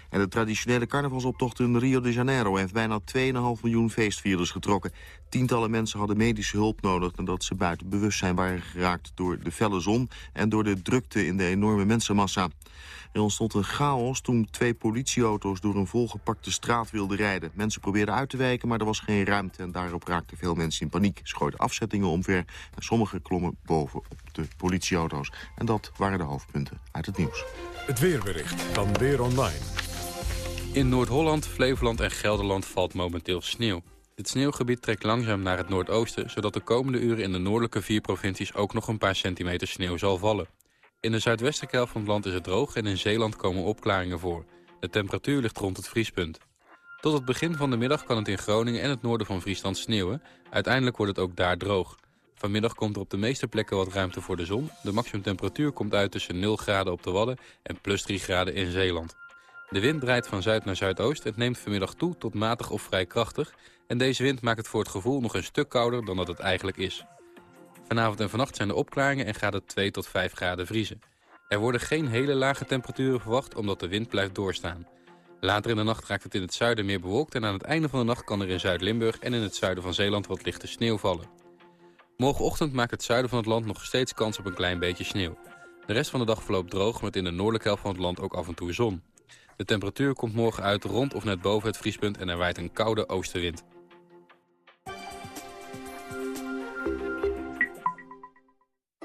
En de traditionele carnavalsoptocht in Rio de Janeiro... heeft bijna 2,5 miljoen feestvierders getrokken. Tientallen mensen hadden medische hulp nodig... nadat ze buiten bewustzijn waren geraakt door de felle zon... en door de drukte in de enorme mensenmassa. Er ontstond een chaos toen twee politieauto's door een volgepakte straat wilden rijden. Mensen probeerden uit te wijken, maar er was geen ruimte... en daarop raakten veel mensen in paniek. Ze gooiden afzettingen omver en sommigen klommen boven op de politieauto's. En dat waren de hoofdpunten uit het nieuws. Het weerbericht van Weer Online. In Noord-Holland, Flevoland en Gelderland valt momenteel sneeuw. Het sneeuwgebied trekt langzaam naar het noordoosten... zodat de komende uren in de noordelijke vier provincies ook nog een paar centimeter sneeuw zal vallen. In de zuidwestelijke helft van het land is het droog en in Zeeland komen opklaringen voor. De temperatuur ligt rond het vriespunt. Tot het begin van de middag kan het in Groningen en het noorden van Friesland sneeuwen. Uiteindelijk wordt het ook daar droog. Vanmiddag komt er op de meeste plekken wat ruimte voor de zon. De maximumtemperatuur komt uit tussen 0 graden op de Wadden en plus 3 graden in Zeeland. De wind draait van zuid naar zuidoost. Het neemt vanmiddag toe tot matig of vrij krachtig. En deze wind maakt het voor het gevoel nog een stuk kouder dan dat het eigenlijk is. Vanavond en vannacht zijn er opklaringen en gaat het 2 tot 5 graden vriezen. Er worden geen hele lage temperaturen verwacht omdat de wind blijft doorstaan. Later in de nacht raakt het in het zuiden meer bewolkt... en aan het einde van de nacht kan er in Zuid-Limburg en in het zuiden van Zeeland wat lichte sneeuw vallen. Morgenochtend maakt het zuiden van het land nog steeds kans op een klein beetje sneeuw. De rest van de dag verloopt droog met in de noordelijke helft van het land ook af en toe zon. De temperatuur komt morgen uit rond of net boven het vriespunt en er waait een koude oostenwind.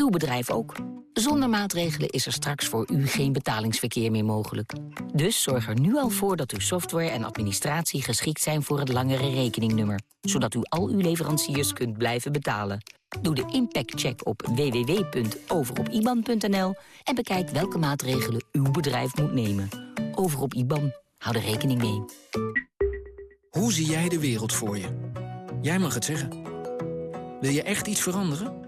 Uw bedrijf ook. Zonder maatregelen is er straks voor u geen betalingsverkeer meer mogelijk. Dus zorg er nu al voor dat uw software en administratie geschikt zijn voor het langere rekeningnummer. Zodat u al uw leveranciers kunt blijven betalen. Doe de impactcheck op www.overopiban.nl en bekijk welke maatregelen uw bedrijf moet nemen. Over op IBAN. Hou er rekening mee. Hoe zie jij de wereld voor je? Jij mag het zeggen. Wil je echt iets veranderen?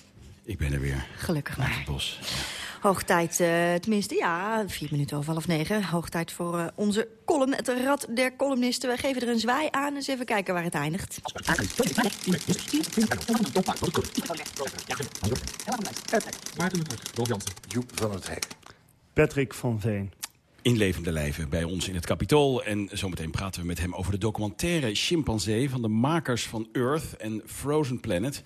Ik ben er weer. Gelukkig maar. het bos. Hoog tijd, uh, tenminste, ja, vier minuten over half negen. Hoog tijd voor uh, onze column, het rad der columnisten. We geven er een zwaai aan, eens even kijken waar het eindigt. Joep van het Hek. Patrick van Veen. In levende lijven bij ons in het Capitool. En zometeen praten we met hem over de documentaire Chimpansee... van de makers van Earth en Frozen Planet...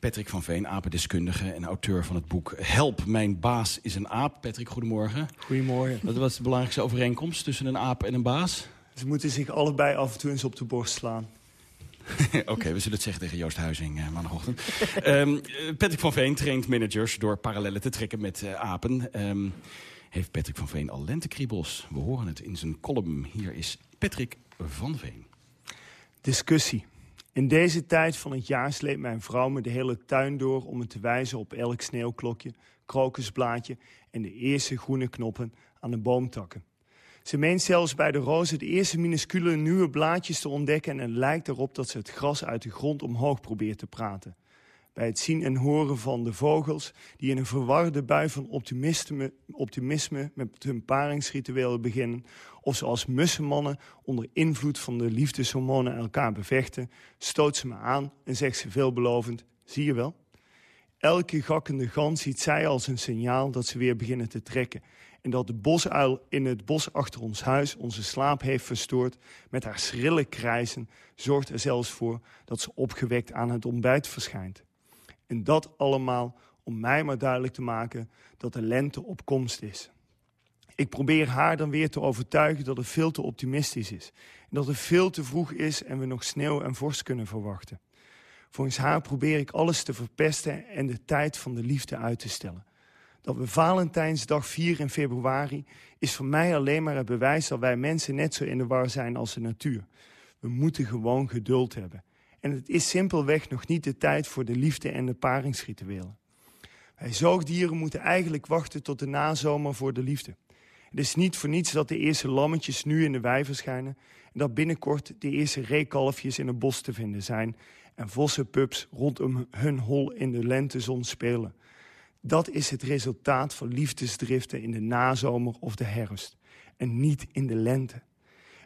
Patrick van Veen, apendeskundige en auteur van het boek Help, mijn baas is een aap. Patrick, goedemorgen. Goedemorgen. Wat was de belangrijkste overeenkomst tussen een aap en een baas? Ze moeten zich allebei af en toe eens op de borst slaan. [LAUGHS] Oké, we zullen het zeggen tegen Joost Huizing uh, maandagochtend. um, [LAUGHS] Patrick van Veen traint managers door parallellen te trekken met uh, apen. Um, heeft Patrick van Veen al lentekriebels? We horen het in zijn column. Hier is Patrick van Veen. Discussie. In deze tijd van het jaar sleept mijn vrouw me de hele tuin door... om me te wijzen op elk sneeuwklokje, krokusblaadje... en de eerste groene knoppen aan de boomtakken. Ze meent zelfs bij de rozen de eerste minuscule nieuwe blaadjes te ontdekken... en het lijkt erop dat ze het gras uit de grond omhoog probeert te praten. Bij het zien en horen van de vogels... die in een verwarde bui van optimisme, optimisme met hun paringsrituelen beginnen... of zoals mussenmannen onder invloed van de liefdeshormonen elkaar bevechten... stoot ze me aan en zegt ze veelbelovend, zie je wel? Elke gakkende gans ziet zij als een signaal dat ze weer beginnen te trekken... en dat de bosuil in het bos achter ons huis onze slaap heeft verstoord... met haar schrille krijzen zorgt er zelfs voor dat ze opgewekt aan het ontbijt verschijnt. En dat allemaal om mij maar duidelijk te maken dat de lente op komst is. Ik probeer haar dan weer te overtuigen dat het veel te optimistisch is. En dat het veel te vroeg is en we nog sneeuw en vorst kunnen verwachten. Volgens haar probeer ik alles te verpesten en de tijd van de liefde uit te stellen. Dat we Valentijnsdag 4 in februari is voor mij alleen maar het bewijs dat wij mensen net zo in de war zijn als de natuur. We moeten gewoon geduld hebben. En het is simpelweg nog niet de tijd voor de liefde en de paringsrituelen. Wij zoogdieren moeten eigenlijk wachten tot de nazomer voor de liefde. Het is niet voor niets dat de eerste lammetjes nu in de wei verschijnen... en dat binnenkort de eerste reekalfjes in het bos te vinden zijn... en vossenpups rondom hun hol in de lentezon spelen. Dat is het resultaat van liefdesdriften in de nazomer of de herfst. En niet in de lente.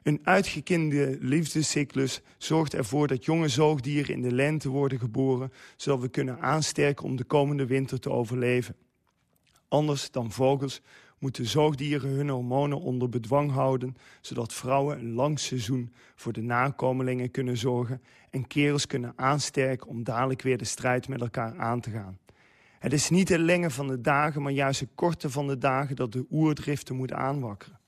Een uitgekende liefdescyclus zorgt ervoor dat jonge zoogdieren in de lente worden geboren... zodat we kunnen aansterken om de komende winter te overleven. Anders dan vogels moeten zoogdieren hun hormonen onder bedwang houden... zodat vrouwen een lang seizoen voor de nakomelingen kunnen zorgen... en kerels kunnen aansterken om dadelijk weer de strijd met elkaar aan te gaan. Het is niet de lengte van de dagen, maar juist de korte van de dagen... dat de oerdriften moeten aanwakkeren.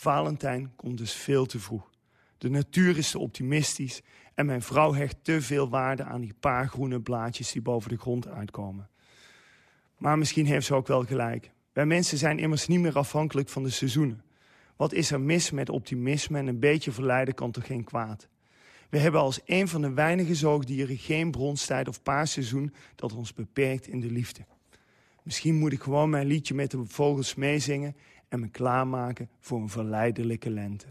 Valentijn komt dus veel te vroeg. De natuur is te optimistisch en mijn vrouw hecht te veel waarde aan die paar groene blaadjes die boven de grond uitkomen. Maar misschien heeft ze ook wel gelijk. Wij mensen zijn immers niet meer afhankelijk van de seizoenen. Wat is er mis met optimisme en een beetje verleiden kan toch geen kwaad? We hebben als een van de weinige zoogdieren geen bronstijd of paarseizoen dat ons beperkt in de liefde. Misschien moet ik gewoon mijn liedje met de vogels meezingen en me klaarmaken voor een verleidelijke lente.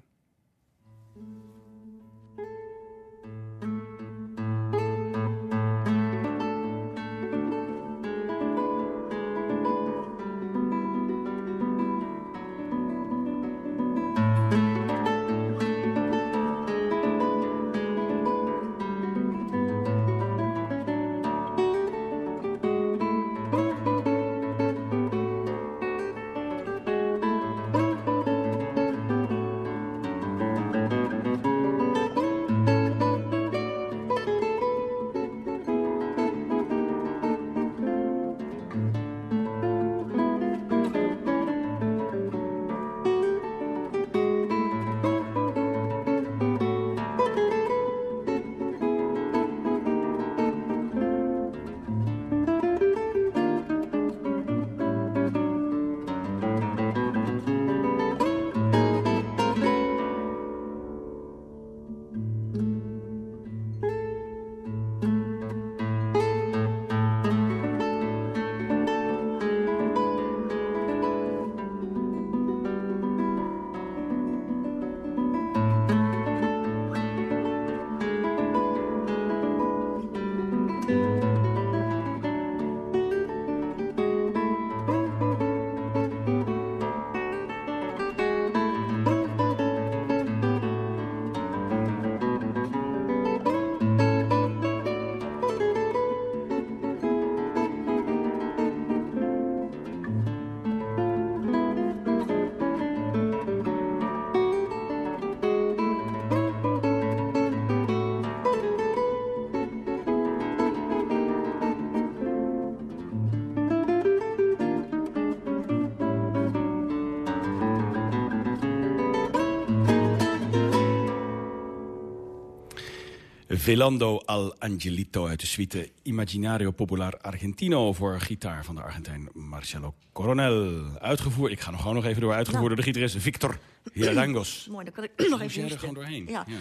Velando al Angelito uit de suite Imaginario Popular Argentino... voor gitaar van de Argentijn Marcelo Coronel. Uitgevoerd, ik ga nog gewoon nog even door, uitgevoerd door de gitarist Victor Hirangos. [CLEARS THROAT] Mooi, dan kan ik nog even er gewoon doorheen. Ja. [CLEARS THROAT]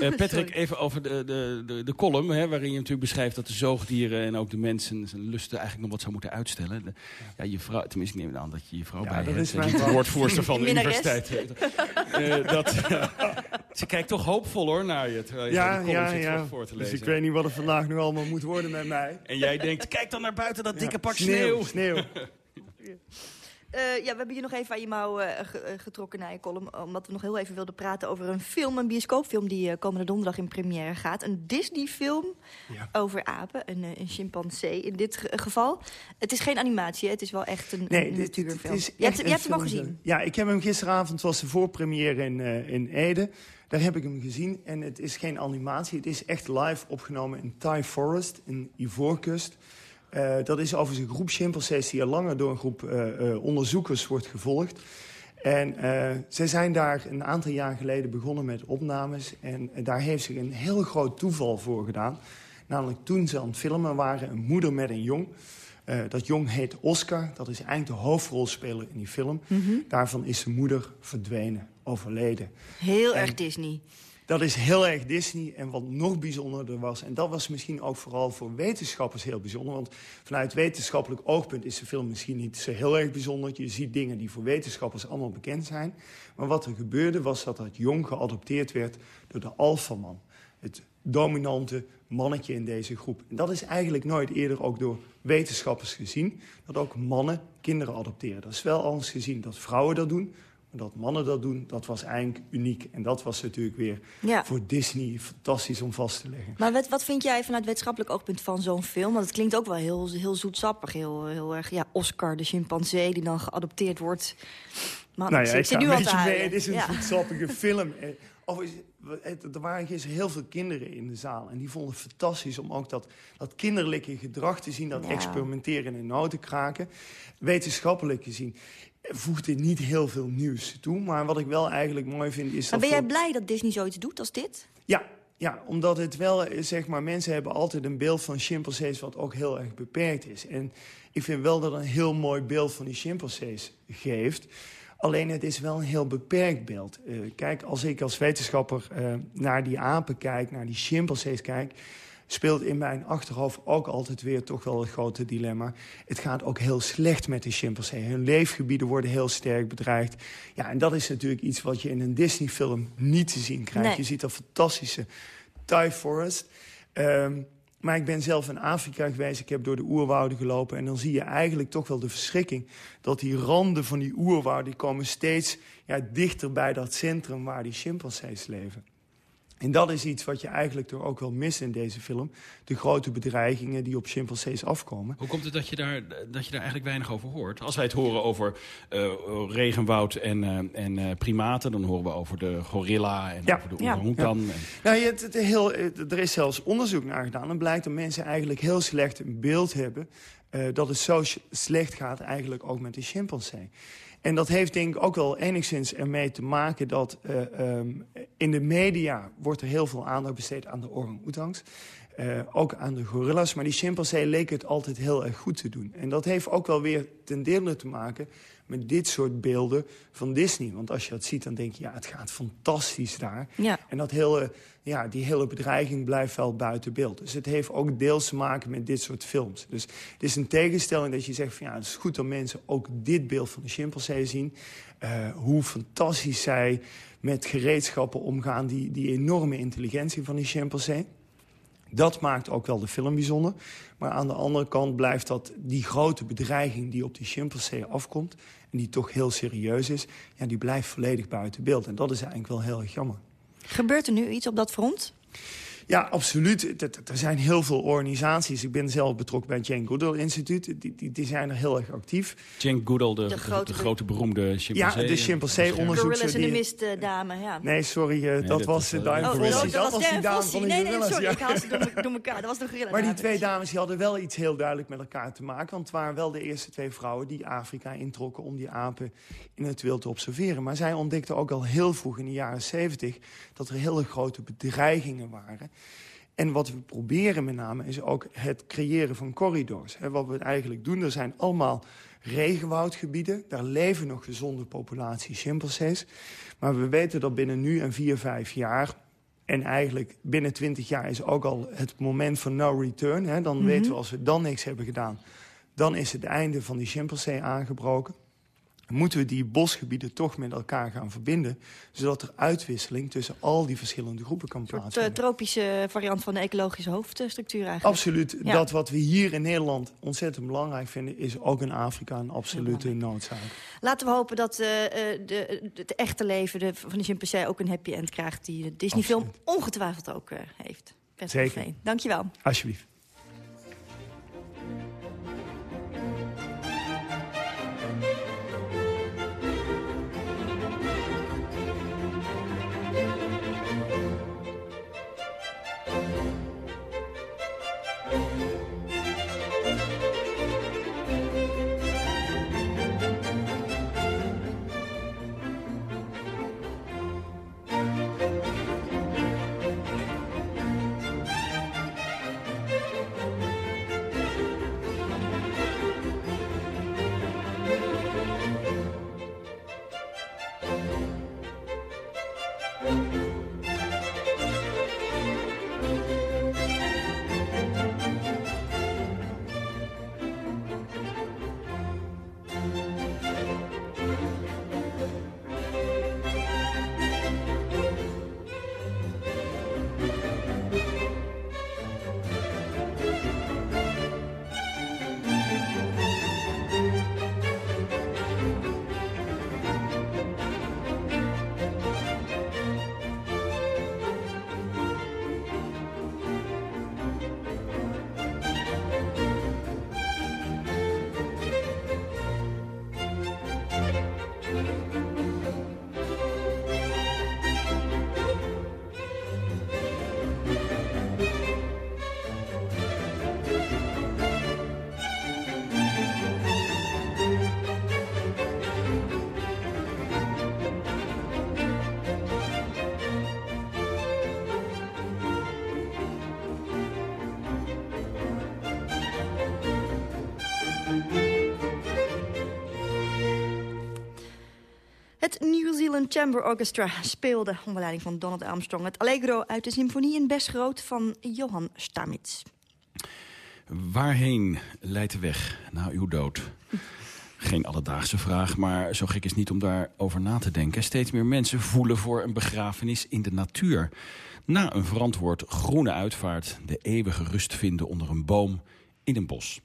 Eh, Patrick, even over de, de, de, de column, hè, waarin je natuurlijk beschrijft dat de zoogdieren en ook de mensen zijn lusten eigenlijk nog wat zou moeten uitstellen. De, ja, je vrouw, tenminste, ik neem aan dat je je vrouw Ja, bij dat hebt, is niet de woordvoerster van de universiteit. [LAUGHS] Eh, dat, [LAUGHS] ze kijkt toch hoopvol hoor naar je, terwijl je Ja, ja, zit ja. voor te Dus ik weet niet wat er vandaag nu allemaal moet worden met mij. En jij denkt, kijk dan naar buiten dat dikke pak sneeuw, sneeuw. sneeuw. [LAUGHS] Eh, ja, we hebben hier nog even aan je mouw eh, eh, getrokken naar je column. Omdat we nog heel even wilden praten over een film, een bioscoopfilm... die komende donderdag in première gaat. Een Disney-film over apen, een, een chimpansee in dit ge- geval. Het is geen animatie, hè? het is wel echt een, Nee, een dit, dit- natuurfilm. je hebt, je hebt hem al gezien. Ja, ik heb hem gisteravond, was de voorpremière in, in Ede. Daar heb ik hem gezien en het is geen animatie. Het is echt live opgenomen in Thai Forest, in Ivoorkust. Eh, dat is overigens een groep chimpansees die al langer door een groep eh, eh, onderzoekers wordt gevolgd. En zij zijn daar een aantal jaar geleden begonnen met opnames. En daar heeft zich een heel groot toeval voor gedaan. Namelijk toen ze aan het filmen waren, een moeder met een jong. Dat jong heet Oscar, dat is eigenlijk de hoofdrolspeler in die film. Mhm. Daarvan is de moeder verdwenen, overleden. Heel En erg Disney. Dat is heel erg Disney. En wat nog bijzonderder was... en dat was misschien ook vooral voor wetenschappers heel bijzonder... want vanuit wetenschappelijk oogpunt is de film misschien niet zo heel erg bijzonder. Je ziet dingen die voor wetenschappers allemaal bekend zijn. Maar wat er gebeurde was dat dat jong geadopteerd werd door de alfaman. Het dominante mannetje in deze groep. En dat is eigenlijk nooit eerder ook door wetenschappers gezien. Dat ook mannen kinderen adopteren. Dat is wel anders gezien dat vrouwen dat doen... Maar dat mannen dat doen, dat was eigenlijk uniek. En dat was natuurlijk weer Ja. voor Disney fantastisch om vast te leggen. Maar wat, wat vind jij vanuit wetenschappelijk oogpunt van zo'n film? Want het klinkt ook wel heel, heel zoetsappig. Heel, heel erg, ja, Oscar, de chimpansee, die dan geadopteerd wordt. Man, nou ik, ja, ik ik zit ga nu al te mee. Het is een Ja. voedsappige [LAUGHS] film. Eh, Of is, er waren gisteren heel veel kinderen in de zaal. En die vonden het fantastisch om ook dat, dat kinderlijke gedrag te zien. Dat Ja. experimenteren in noten kraken. Wetenschappelijk gezien eh, voegt dit niet heel veel nieuws toe. Maar wat ik wel eigenlijk mooi vind is Maar dat... ben jij blij dat Disney zoiets doet als dit? Ja, ja, omdat het wel, eh, zeg maar, mensen hebben altijd een beeld van chimpansees wat ook heel erg beperkt is. En ik vind wel dat een heel mooi beeld van die chimpansees geeft. Alleen het is wel een heel beperkt beeld. Uh, kijk, als ik als wetenschapper uh, naar die apen kijk, naar die chimpansees kijk... speelt in mijn achterhoofd ook altijd weer toch wel het grote dilemma. Het gaat ook heel slecht met de chimpansee. Hun leefgebieden worden heel sterk bedreigd. Ja, en dat is natuurlijk iets wat je in een Disney-film niet te zien krijgt. Nee. Je ziet dat fantastische Thai Forest... Um, maar ik ben zelf in Afrika geweest, ik heb door de oerwouden gelopen... en dan zie je eigenlijk toch wel de verschrikking... dat die randen van die oerwouden die komen steeds ja, dichter bij dat centrum... waar die chimpansees leven. En dat is iets wat je eigenlijk toch ook wel mist in deze film. De grote bedreigingen die op chimpansees afkomen. Hoe komt het dat je daar, dat je daar eigenlijk weinig over hoort? Als wij het horen over uh, regenwoud en, uh, en uh, primaten... dan horen we over de gorilla en ja. over de orang-oetan. Ja. Nou, je, het, het heel, er is zelfs onderzoek naar gedaan. En blijkt dat mensen eigenlijk heel slecht een beeld hebben... dat het zo slecht gaat eigenlijk ook met de chimpansee. En dat heeft denk ik ook wel enigszins ermee te maken dat uh, um, in de media wordt er heel veel aandacht besteed aan de orang-oetangs. Uh, ook aan de gorillas, maar die chimpansee leek het altijd heel erg goed te doen. En dat heeft ook wel weer ten dele te maken met dit soort beelden van Disney. Want als je dat ziet, dan denk je, ja, het gaat fantastisch daar. Ja. En dat hele, ja, die hele bedreiging blijft wel buiten beeld. Dus het heeft ook deels te maken met dit soort films. Dus het is een tegenstelling dat je zegt van ja, het is goed dat mensen ook dit beeld van de chimpansee zien. Uh, hoe fantastisch zij met gereedschappen omgaan, die, die enorme intelligentie van die chimpansee. Dat maakt ook wel de film bijzonder. Maar aan de andere kant blijft dat die grote bedreiging die op die chimpansee afkomt... en die toch heel serieus is, ja, die blijft volledig buiten beeld. En dat is eigenlijk wel heel erg jammer. Gebeurt er nu iets op dat front? Ja, absoluut. Er zijn heel veel organisaties. Ik ben zelf betrokken bij het Jane Goodall Instituut. Die, die, die zijn er heel erg actief. Jane Goodall, de, De de, grote- de grote beroemde chimpansee. Ja, de chimpansee-onderzoekster. Gorillas in de mist, dame, ja. Nee, sorry, eh, dat, dat was de eh, Diane Oh, Fossey. oh, dat was die dame van de Nee, nee, sorry, ja. ik haal ze door, door elkaar. Dat was de gorilla. Maar die twee dames die hadden wel iets heel duidelijk met elkaar te maken. Want het waren wel de eerste twee vrouwen die Afrika introkken... om die apen in het wild te observeren. Maar zij ontdekten ook al heel vroeg in de jaren 70... dat er hele grote bedreigingen waren. En wat we proberen met name is ook het creëren van corridors. Wat we eigenlijk doen, er zijn allemaal regenwoudgebieden. Daar leven nog gezonde populaties chimpansees. Maar we weten dat binnen nu en vier, vijf jaar... en eigenlijk binnen twintig jaar is ook al het moment van no return. Dan Mhm. weten we als we dan niks hebben gedaan... dan is het einde van die chimpansee aangebroken moeten we die bosgebieden toch met elkaar gaan verbinden... zodat er uitwisseling tussen al die verschillende groepen kan Een plaatsvinden. eh, tropische variant van de ecologische hoofdstructuur eigenlijk. Absoluut. Ja. Dat wat we hier in Nederland ontzettend belangrijk vinden... is ook in Afrika een absolute noodzaak. Laten we hopen dat eh, eh, de, het echte leven de, van de chimpansee ook een happy end krijgt... die de Disney-film ongetwijfeld ook heeft. Zeker. Veen, Dankjewel. Alsjeblieft. Het New Zealand Chamber Orchestra speelde onder leiding van Donald Armstrong... het Allegro uit de symfonie in Besgroot van Johann Stamitz. Waarheen leidt de weg na uw dood? Geen alledaagse vraag, maar zo gek is niet om daarover na te denken. Steeds meer mensen voelen voor een begrafenis in de natuur. Na een verantwoord groene uitvaart de eeuwige rust vinden onder een boom in een bos.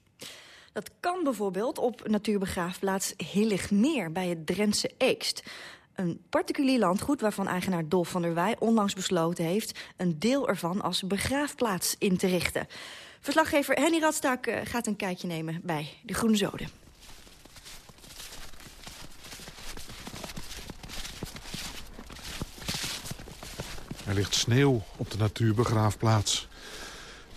Dat kan bijvoorbeeld op natuurbegraafplaats Hilligmeer bij het Drentse Eekst. Een particulier landgoed waarvan eigenaar Dolf van der Wij onlangs besloten heeft... een deel ervan als begraafplaats in te richten. Verslaggever Henny Radstaak eh, gaat een kijkje nemen bij de Groene Zoden. Er ligt sneeuw op de natuurbegraafplaats.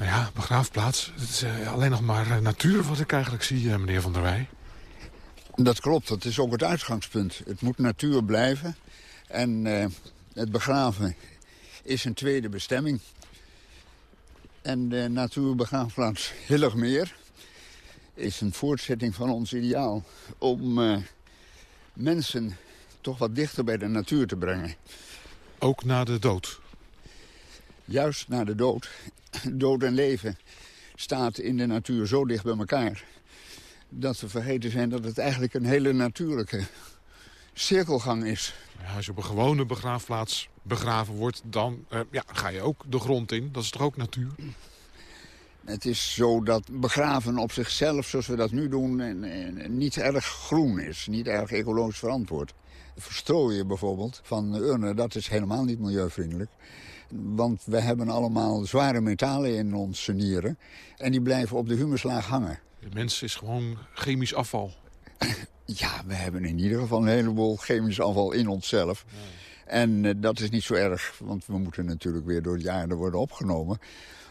Nou ja, begraafplaats. Het is uh, alleen nog maar uh, natuur wat ik eigenlijk zie, uh, meneer Van der Wij. Dat klopt, dat is ook het uitgangspunt. Het moet natuur blijven. En het begraven is een tweede bestemming. En de natuurbegraafplaats Hilligmeer is een voortzetting van ons ideaal... om mensen toch wat dichter bij de natuur te brengen. Ook na de dood? Juist na de dood. Dood en leven staat in de natuur zo dicht bij elkaar... dat we vergeten zijn dat het eigenlijk een hele natuurlijke cirkelgang is. Ja, als je op een gewone begraafplaats begraven wordt... dan uh, ja, ga je ook de grond in. Dat is toch ook natuur? Het is zo dat begraven op zichzelf, zoals we dat nu doen... niet erg groen is, niet erg ecologisch verantwoord. Verstrooien bijvoorbeeld van urnen, dat is helemaal niet milieuvriendelijk. Want we hebben allemaal zware metalen in onze nieren. En die blijven op de humuslaag hangen. De mens is gewoon chemisch afval. [LAUGHS] Ja, we hebben in ieder geval een heleboel chemisch afval in onszelf. En uh, dat is niet zo erg, want we moeten natuurlijk weer door de aarde worden opgenomen.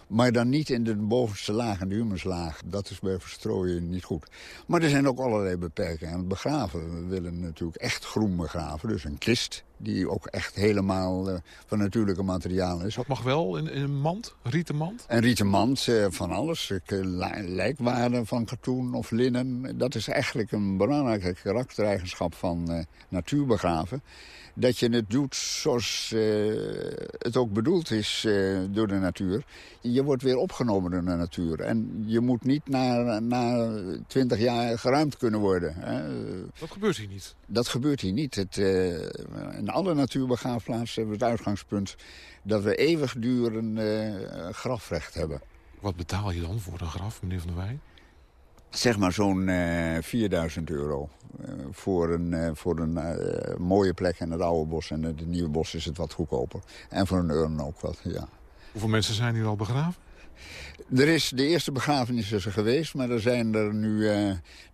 Maar dan niet in de bovenste laag, in de humuslaag. Dat is bij verstrooien niet goed. Maar er zijn ook allerlei beperkingen aan het begraven. We willen natuurlijk echt groen begraven. Dus een kist die ook echt helemaal uh, van natuurlijke materialen is. Dat mag wel in, in een mand? Rieten mand? Een rieten mand, uh, van alles. Uh, lijkwaren van katoen of linnen. Dat is eigenlijk een belangrijke karaktereigenschap van natuurbegraven dat je het doet zoals uh, het ook bedoeld is uh, door de natuur. Je wordt weer opgenomen door de natuur. En je moet niet na, na 20 jaar geruimd kunnen worden. Hè. Dat gebeurt hier niet? Dat gebeurt hier niet. Het, uh, in alle natuurbegraafplaatsen hebben we het uitgangspunt... dat we eeuwigdurend grafrecht hebben. Wat betaal je dan voor een graf, meneer Van der Wij? Zeg maar zo'n uh, 4000 euro uh, voor een, uh, voor een mooie plek in het oude bos. En het nieuwe bos is het wat goedkoper. En voor een urn ook wat, ja. Hoeveel mensen zijn hier al begraven? Er is de eerste begrafenis is er geweest, maar er zijn er nu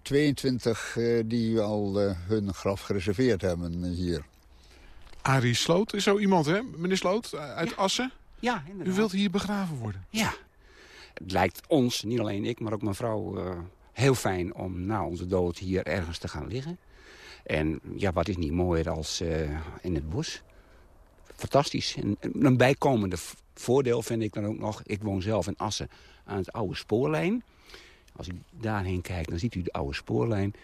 22 die al hun graf gereserveerd hebben hier. Arie Sloot is zo iemand, hè? Meneer Sloot, uit ja. Assen? Ja, inderdaad. U wilt hier begraven worden? Ja. Het lijkt ons, niet alleen ik, maar ook mijn vrouw heel fijn om na onze dood hier ergens te gaan liggen. En ja, wat is niet mooier als uh, in het bos. Fantastisch. En een bijkomende voordeel vind ik dan ook nog... ik woon zelf in Assen aan het oude spoorlijn. Als u daarheen kijkt, dan ziet u de oude spoorlijn.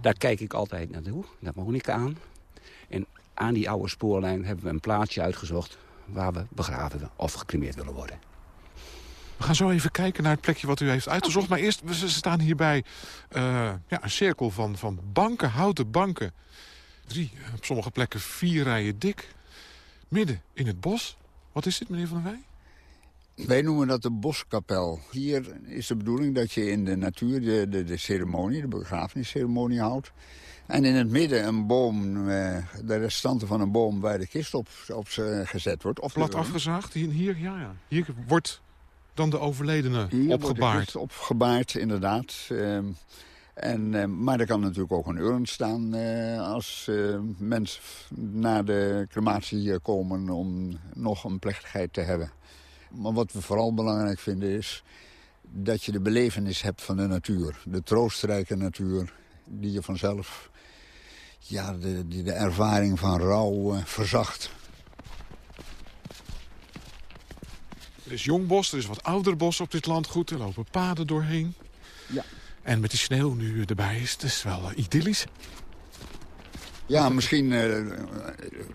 Daar kijk ik altijd naartoe. Daar woon ik aan. En aan die oude spoorlijn hebben we een plaatsje uitgezocht... waar we begraven of gecremeerd willen worden. We gaan zo even kijken naar het plekje wat u heeft uitgezocht. Maar eerst, we staan hier bij uh, ja, een cirkel van, van banken, houten banken. Drie, op sommige plekken vier rijen dik. Midden in het bos. Wat is dit, meneer Van der Wij? Wij noemen dat de boskapel. Hier is de bedoeling dat je in de natuur de, de, de ceremonie, de begrafenisceremonie houdt. En in het midden een boom, uh, de restanten van een boom waar de kist op, op gezet wordt. Of Plat afgezaagd, hier, hier, ja, ja. Hier wordt dan de overledene Hier opgebaard? Opgebaard, inderdaad. Uh, en, uh, maar er kan natuurlijk ook een urn staan uh, als mensen na de crematie hier komen om nog een plechtigheid te hebben. Maar wat we vooral belangrijk vinden is dat je de belevenis hebt van de natuur. De troostrijke natuur die je vanzelf ja, de, die de ervaring van rouw verzacht. Er is jong bos, er is wat ouder bos op dit landgoed. Er lopen paden doorheen. Ja. En met die sneeuw nu erbij is het is wel uh, idyllisch. Ja, misschien uh,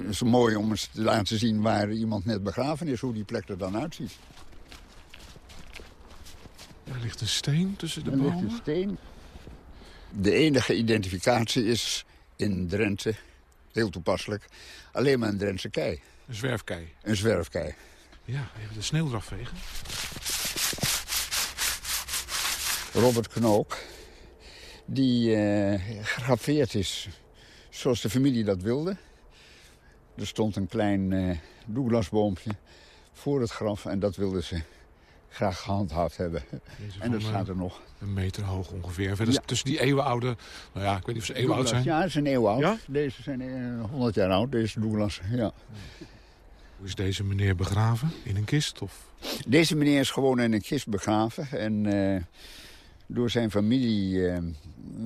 is het mooi om eens te laten zien waar iemand net begraven is. Hoe die plek er dan uitziet. Er ligt een steen tussen de er bomen. Er ligt een steen. De enige identificatie is in Drenthe, heel toepasselijk, alleen maar een Drentse kei. Een zwerfkei. Een zwerfkei. Ja, even de sneeuw eraf vegen. Robert Knook, die uh, gegraveerd is zoals de familie dat wilde. Er stond een klein uh, Douglasboompje voor het graf en dat wilden ze graag gehandhaafd hebben. Deze en dat staat uh, er nog. Een meter hoog ongeveer. Verder ja. tussen die eeuwenoude... Nou ja, ik weet niet of ze eeuwenoud zijn. Ja, ze zijn eeuwenoud. Ja? Deze zijn uh, 100 jaar oud, deze Douglas. Ja. Hoe is deze meneer begraven? In een kist? Of? Deze meneer is gewoon in een kist begraven. En uh, door zijn familie uh,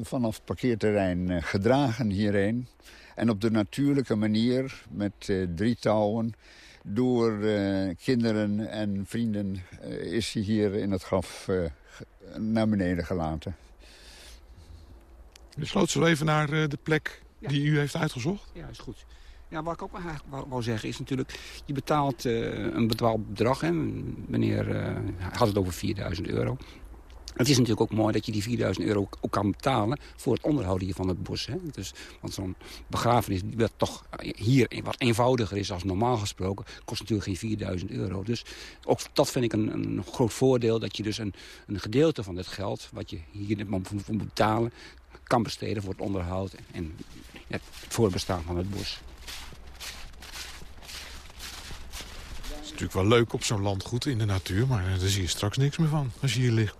vanaf het parkeerterrein uh, gedragen hierheen. En op de natuurlijke manier met drie touwen door uh, kinderen en vrienden uh, is hij hier in het graf uh, naar beneden gelaten. Dus sloot zo even naar de plek ja. die u heeft uitgezocht? Ja, is goed. Ja, wat ik ook wou, wou zeggen is natuurlijk... je betaalt een bepaald bedrag. Hè. Meneer had het over 4000 euro. Het is natuurlijk ook mooi dat je die 4000 euro ook kan betalen... voor het onderhoud hier van het bos. Hè? Dus, want zo'n begrafenis, wat toch hier wat eenvoudiger is als normaal gesproken... kost natuurlijk geen 4000 euro. Dus ook dat vind ik een, een groot voordeel... dat je dus een, een gedeelte van het geld, wat je hier moet betalen... kan besteden voor het onderhoud en het voorbestaan van het bos. Het is natuurlijk wel leuk op zo'n landgoed in de natuur... maar daar zie je straks niks meer van als je hier ligt.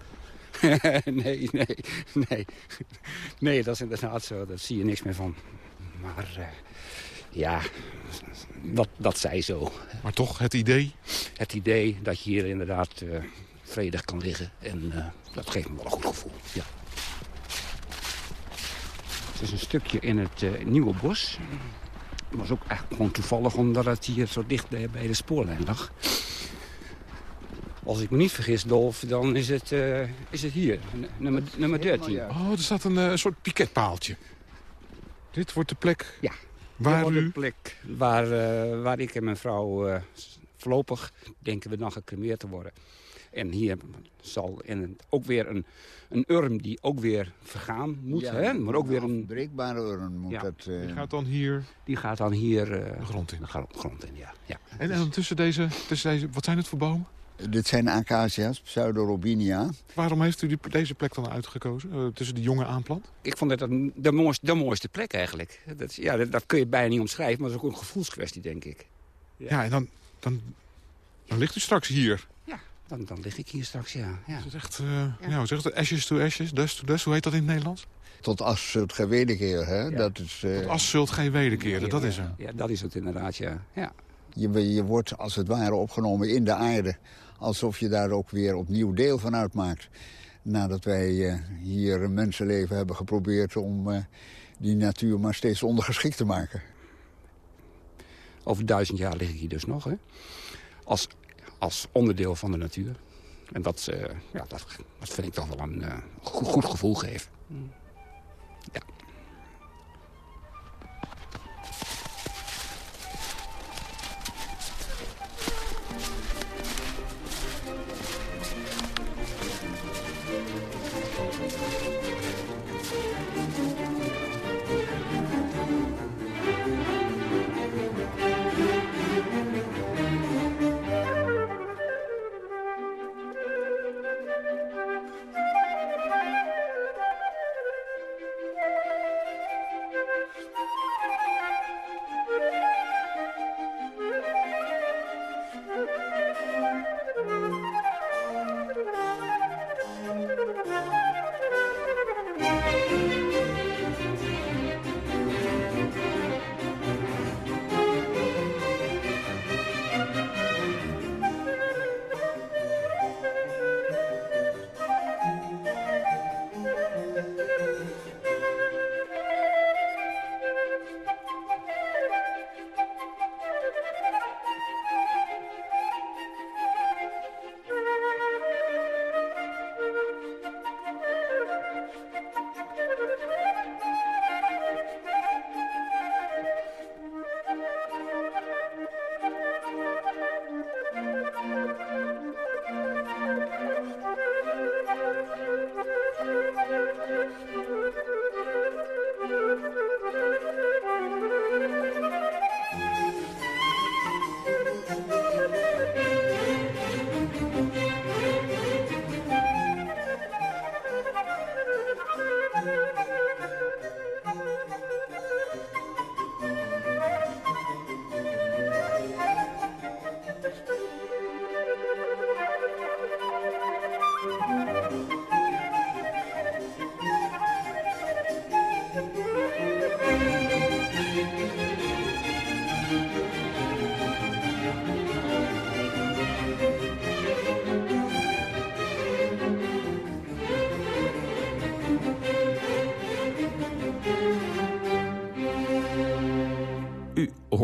[LAUGHS] nee, nee, nee. Nee, dat is inderdaad zo. Daar zie je niks meer van. Maar uh, ja, dat, dat zij zo. Maar toch het idee? Het idee dat je hier inderdaad uh, vredig kan liggen. En uh, dat geeft me wel een goed gevoel, ja. Het is een stukje in het Nieuwe Bos. Het was ook echt gewoon toevallig omdat het hier zo dicht bij de spoorlijn lag. Als ik me niet vergis, Dolf, dan is het, uh, is het hier, nummer, nummer 13. Oh, er staat een uh, soort piketpaaltje. Dit wordt de plek ja, waar dit wordt u... de plek waar, uh, waar ik en mijn vrouw voorlopig denken we dan gecremeerd te worden. En hier zal en ook weer een, een urn die ook weer vergaan moet. Ja, hè? Maar ook weer een breekbare urn moet ja. dat... Die gaat dan hier... Die gaat dan hier... de grond in. De grond in, ja. ja. En, en tussen, deze, tussen deze... Wat zijn het voor bomen? Dit zijn acacia's, Pseudorobinia. Waarom heeft u die, deze plek dan uitgekozen, uh, tussen die jonge aanplant? Ik vond dat de, de, mooiste, de mooiste plek eigenlijk. Dat, ja, dat, dat, kun je bijna niet omschrijven, maar dat is ook een gevoelskwestie, denk ik. Ja, ja en dan, dan, dan ligt u straks hier. Dan, dan lig ik hier straks, ja. ja. Is het echt, uh, ja. ja, zegt het, ashes to ashes, dust to dust, hoe heet dat in het Nederlands? Tot as zult gij wederkeren, hè? Ja. Dat is, uh... Tot as zult gij wederkeren, dat is hem. Ja, dat is het inderdaad, ja. ja. Je, je wordt als het ware opgenomen in de aarde alsof je daar ook weer opnieuw deel van uitmaakt. Nadat wij uh, hier een mensenleven hebben geprobeerd om uh, die natuur maar steeds ondergeschikt te maken. Over duizend jaar lig ik hier dus nog, hè? Als, als onderdeel van de natuur. En dat, uh, ja, dat, vind ik toch wel een goed, goed gevoel geven.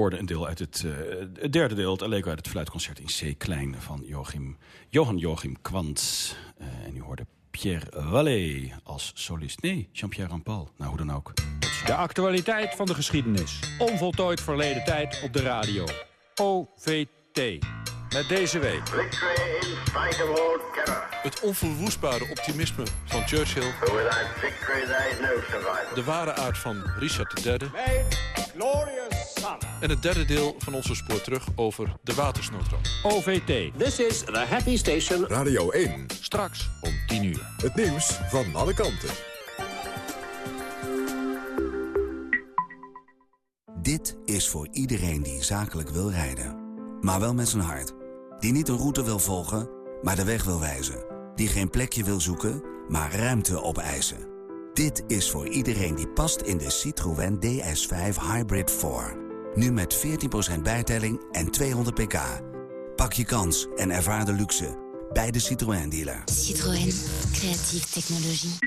Hoorde een deel uit het, uh, het derde deel, het Allegro uit het fluitconcert in C klein van Joachim, Johan Joachim Kwant. Uh, en u hoorde Pierre Vallée als solist. Nee, Jean-Pierre Rampal. Nou, hoe dan ook. De actualiteit van de geschiedenis. Onvoltooid verleden tijd op de radio. OVT. Met deze week. Het onverwoestbare optimisme van Churchill. De ware aard van Richard III. En het derde deel van onze spoor terug over de watersnoodramp. OVT. This is the happy station. Radio 1. Straks om 10 uur. Het nieuws van alle kanten. Dit is voor iedereen die zakelijk wil rijden. Maar wel met zijn hart. Die niet een route wil volgen, maar de weg wil wijzen. Die geen plekje wil zoeken, maar ruimte opeisen. Dit is voor iedereen die past in de Citroën DS5 Hybrid 4. Nu met 14% bijtelling en 200 pk. Pak je kans en ervaar de luxe bij de Citroën dealer. Citroën, creatieve technologie.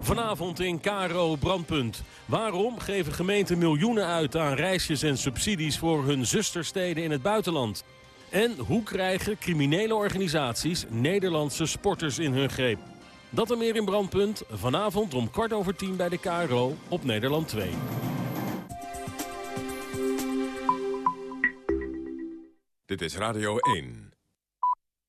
Vanavond in Karo Brandpunt. Waarom geven gemeenten miljoenen uit aan reisjes en subsidies voor hun zustersteden in het buitenland? En hoe krijgen criminele organisaties Nederlandse sporters in hun greep? Dat en meer in Brandpunt. Vanavond om kwart over tien bij de KRO op Nederland 2. Dit is Radio 1.